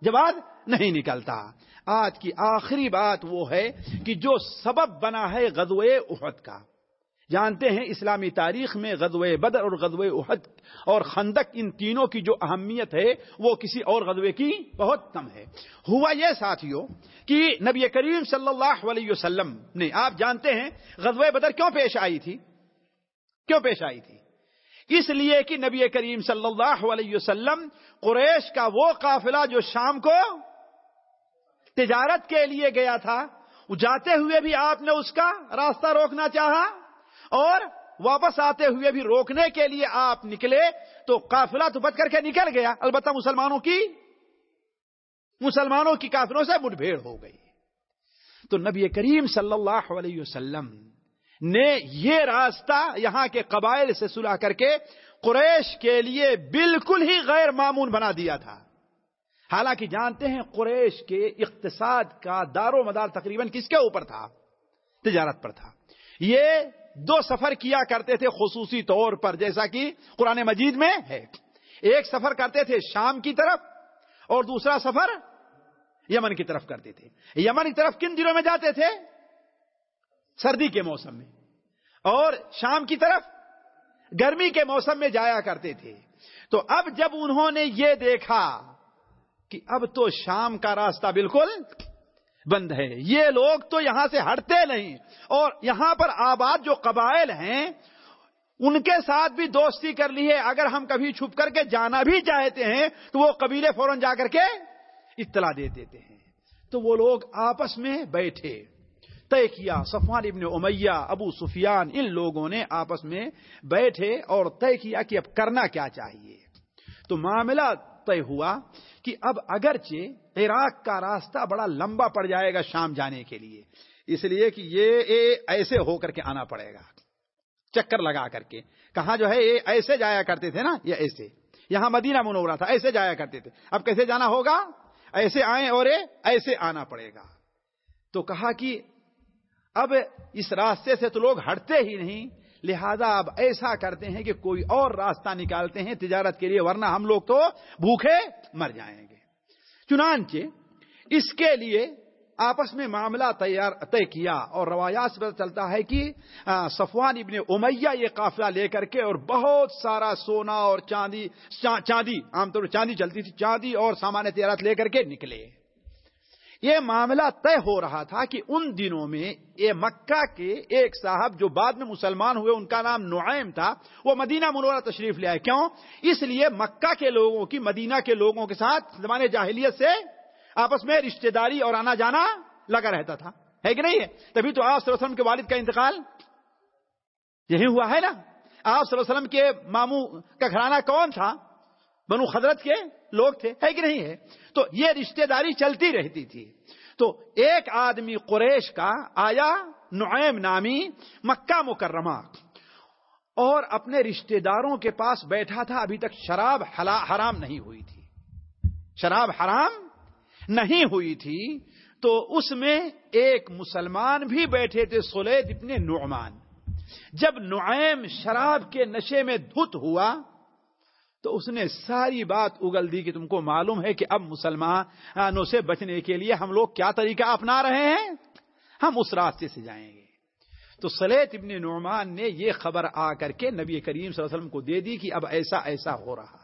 [SPEAKER 7] جواب نہیں نکلتا۔ آج کی آخری بات وہ ہے کہ جو سبب بنا ہے غزوہ احد کا۔ جانتے ہیں اسلامی تاریخ میں غزوہ بدر اور غزوہ احد اور خندق ان تینوں کی جو اہمیت ہے وہ کسی اور غزوے کی بہت کم ہے۔ ہوا یہ ساتھیوں کہ نبی کریم صلی اللہ علیہ وسلم نے، آپ جانتے ہیں غزوہ بدر کیوں پیش آئی تھی؟ کیوں پیش آئی تھی؟ اس لیے کہ نبی کریم صلی اللہ علیہ وسلم قریش کا وہ قافلہ جو شام کو تجارت کے لیے گیا تھا۔ جاتے ہوئے بھی آپ نے اس کا راستہ روکنا چاہا اور واپس آتے ہوئے بھی روکنے کے لیے آپ نکلے تو قافلہ تو بچ کر کے نکل گیا۔ البتہ مسلمانوں کی مسلمانوں کی کافروں سے مٹ بھیڑ ہو گئی۔ تو نبی کریم صلی اللہ علیہ وسلم نے یہ راستہ یہاں کے قبائل سے سلا کر کے قریش کے لیے بالکل ہی غیر معمون بنا دیا تھا۔ حالانکہ جانتے ہیں قریش کے اقتصاد کا دار و مدار تقریباً کس کے اوپر تھا؟ تجارت پر تھا۔ یہ دو سفر کیا کرتے تھے خصوصی طور پر، جیسا کہ قرآن مجید میں ہے۔ ایک سفر کرتے تھے شام کی طرف اور دوسرا سفر یمن کی طرف کرتے تھے۔ یمن کی طرف کن دنوں میں جاتے تھے؟ سردی کے موسم میں۔ اور شام کی طرف گرمی کے موسم میں جایا کرتے تھے۔ تو اب جب انہوں نے یہ دیکھا کہ اب تو شام کا راستہ بالکل بند ہے۔ یہ لوگ تو یہاں سے ہٹتے نہیں۔ اور یہاں پر آباد جو قبائل ہیں، ان کے ساتھ بھی دوستی کر لی ہے۔ اگر ہم کبھی چھپ کر کے جانا بھی چاہتے ہیں، تو وہ قبیلے فوراً جا کر کے اطلاع دے دیتے ہیں۔ تو وہ لوگ آپس میں بیٹھے۔ طے کیا، صفوان ابن امیہ، ابو سفیان، ان لوگوں نے آپس میں بیٹھے اور طے کیا کہ اب کرنا کیا چاہیے۔ تو معاملہ طے ہوا کہ اب اگرچہ عراق کا راستہ بڑا لمبا پڑ جائے گا شام جانے کے لیے، اس لیے کہ یہ ایسے ہو کر کے آنا پڑے گا، چکر لگا کر کے۔ کہاں جو ہے یہ ایسے جایا کرتے تھے نا یہ ایسے۔ یہاں مدینہ منورہ تھا، ایسے جایا کرتے تھے۔ اب کیسے جانا ہوگا؟ ایسے آئیں اور ایسے آنا پڑے گا۔ تو کہا کہ اب اس راستے سے تو لوگ ہٹتے ہی نہیں لہذا اب ایسا کرتے ہیں کہ کوئی اور راستہ نکالتے ہیں تجارت کے لیے، ورنہ ہم لوگ تو بھوکے مر جائیں گے۔ چنانچہ، اس کے لیے آپس میں معاملہ تیار طے کیا اور روایات سے پتہ چلتا ہے کہ صفوان ابن امیہ یہ قافلہ لے کر کے اور بہت سارا سونا اور چاندی چاندی، عام طور پر چاندی چلتی تھی، چاندی اور سامان تجارت لے کر کے نکلے۔ یہ معاملہ طے ہو رہا تھا کہ ان دنوں میں یہ مکہ کے ایک صاحب جو بعد میں مسلمان ہوئے، ان کا نام نعیم تھا، وہ مدینہ منورہ تشریف لے آئے۔ کیوں؟ اس لیے مکہ کے لوگوں کی، مدینہ کے لوگوں کے ساتھ زمانے جاہلیت سے آپس میں رشتہ داری اور آنا جانا لگا رہتا تھا۔ ہے کہ نہیں؟ ہے تبھی تو آپ وسلم کے والد کا انتقال یہی ہوا ہے نا؟ آپ وسلم کے ماموں کا گھرانہ کون تھا؟ بنو خدرت کے لوگ تھے، ہے کہ نہیں ہے؟ تو یہ رشتہ داری چلتی رہتی تھی۔ تو ایک آدمی قریش کا آیا، نعیم نامی، مکہ مکرمہ، اور اپنے رشتہ داروں کے پاس بیٹھا تھا۔ ابھی تک شراب حرام نہیں ہوئی تھی۔ شراب حرام نہیں ہوئی تھی۔ تو اس میں ایک مسلمان بھی بیٹھے تھے سلید ابن نعمان۔ جب نعیم شراب کے نشے میں دھت ہوا تو اس نے ساری بات اگل دی کہ تم کو معلوم ہے کہ اب مسلمانوں سے بچنے کے لیے ہم لوگ کیا طریقہ اپنا رہے ہیں؟ ہم اس راستے سے جائیں گے۔ تو سلیت ابن نعمان نے یہ خبر آ کر کے نبی کریم صلی اللہ علیہ وسلم کو دے دی کہ اب ایسا ایسا ہو رہا۔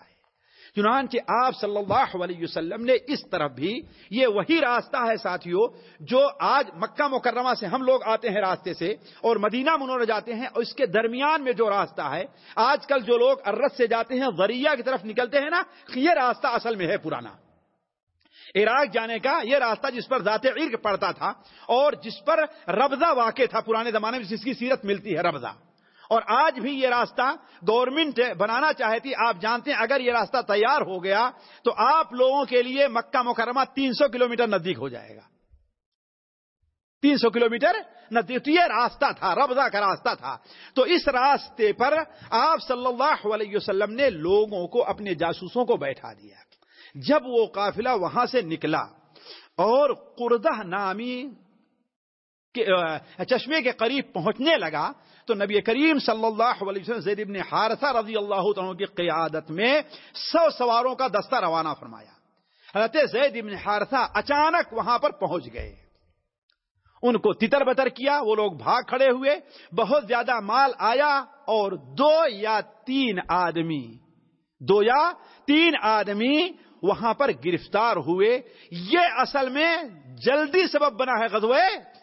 [SPEAKER 7] چنانچہ آپ صلی اللہ علیہ وسلم نے اس طرف بھی یہ وہی راستہ ہے ساتھیوں جو آج مکہ مکرمہ سے ہم لوگ آتے ہیں راستے سے اور مدینہ منور جاتے ہیں اور اس کے درمیان میں جو راستہ ہے، آج کل جو لوگ ارت سے جاتے ہیں وریا کی طرف نکلتے ہیں نا، یہ راستہ اصل میں ہے پرانا۔ عراق جانے کا یہ راستہ جس پر ذات عرق پڑتا تھا اور جس پر ربضہ واقع تھا پرانے زمانے میں، جس کی سیرت ملتی ہے ربضہ۔ اور آج بھی یہ راستہ گورنمنٹ بنانا چاہتی آپ جانتے ہیں، اگر یہ راستہ تیار ہو گیا تو آپ لوگوں کے لیے مکہ مکرمہ تین سو کلو نزدیک ہو جائے گا۔ تین سو کلو میٹر نزدیک یہ راستہ تھا، ربضہ کا راستہ تھا۔ تو اس راستے پر آپ صلی اللہ علیہ وسلم نے لوگوں کو اپنے جاسوسوں کو بیٹھا دیا۔ جب وہ قافلہ وہاں سے نکلا اور قردہ نامی چشمے کے قریب پہنچنے لگا تو نبی کریم صلی اللہ علیہ وسلم زید ابن حارثہ رضی اللہ عنہ کی قیادت میں سو سواروں کا دستہ روانہ فرمایا۔ حضرت زید ابن حارثہ اچانک وہاں پر پہنچ گئے۔ ان کو تتر بتر کیا، وہ لوگ بھاگ کھڑے ہوئے، بہت زیادہ مال آیا اور دو یا تین آدمی، دو یا تین آدمی وہاں پر گرفتار ہوئے۔ یہ اصل میں جلدی سبب بنا ہے غزوے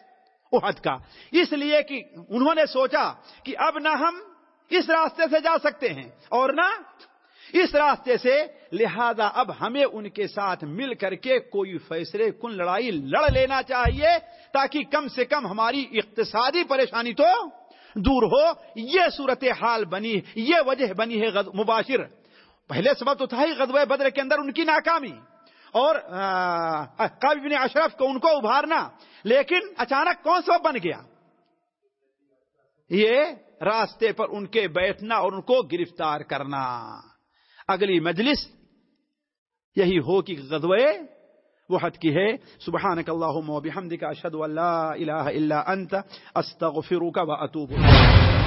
[SPEAKER 7] احد کا۔ اس لیے کہ انہوں نے سوچا کہ اب نہ ہم اس راستے سے جا سکتے ہیں اور نہ اس راستے سے، لہذا اب ہمیں ان کے ساتھ مل کر کے کوئی فیصلے، کن لڑائی لڑ لینا چاہیے تاکہ کم سے کم ہماری اقتصادی پریشانی تو دور ہو۔ یہ صورت حال بنی، یہ وجہ بنی ہے مباشر۔ پہلے سبب تو تھا ہی غزوہ بدر کے اندر ان کی ناکامی۔ اور بن اشرف کو ان کو ابھارنا۔ لیکن اچانک کون سبب بن گیا؟ یہ راستے پر ان کے بیٹھنا اور ان کو گرفتار کرنا۔ اگلی مجلس یہی ہو کہ غزوے وحد کی ہے۔ سبحانک اللہم و بحمدک، اشہد ان لا الہ الا انت، استغفرک و اتوب الیک۔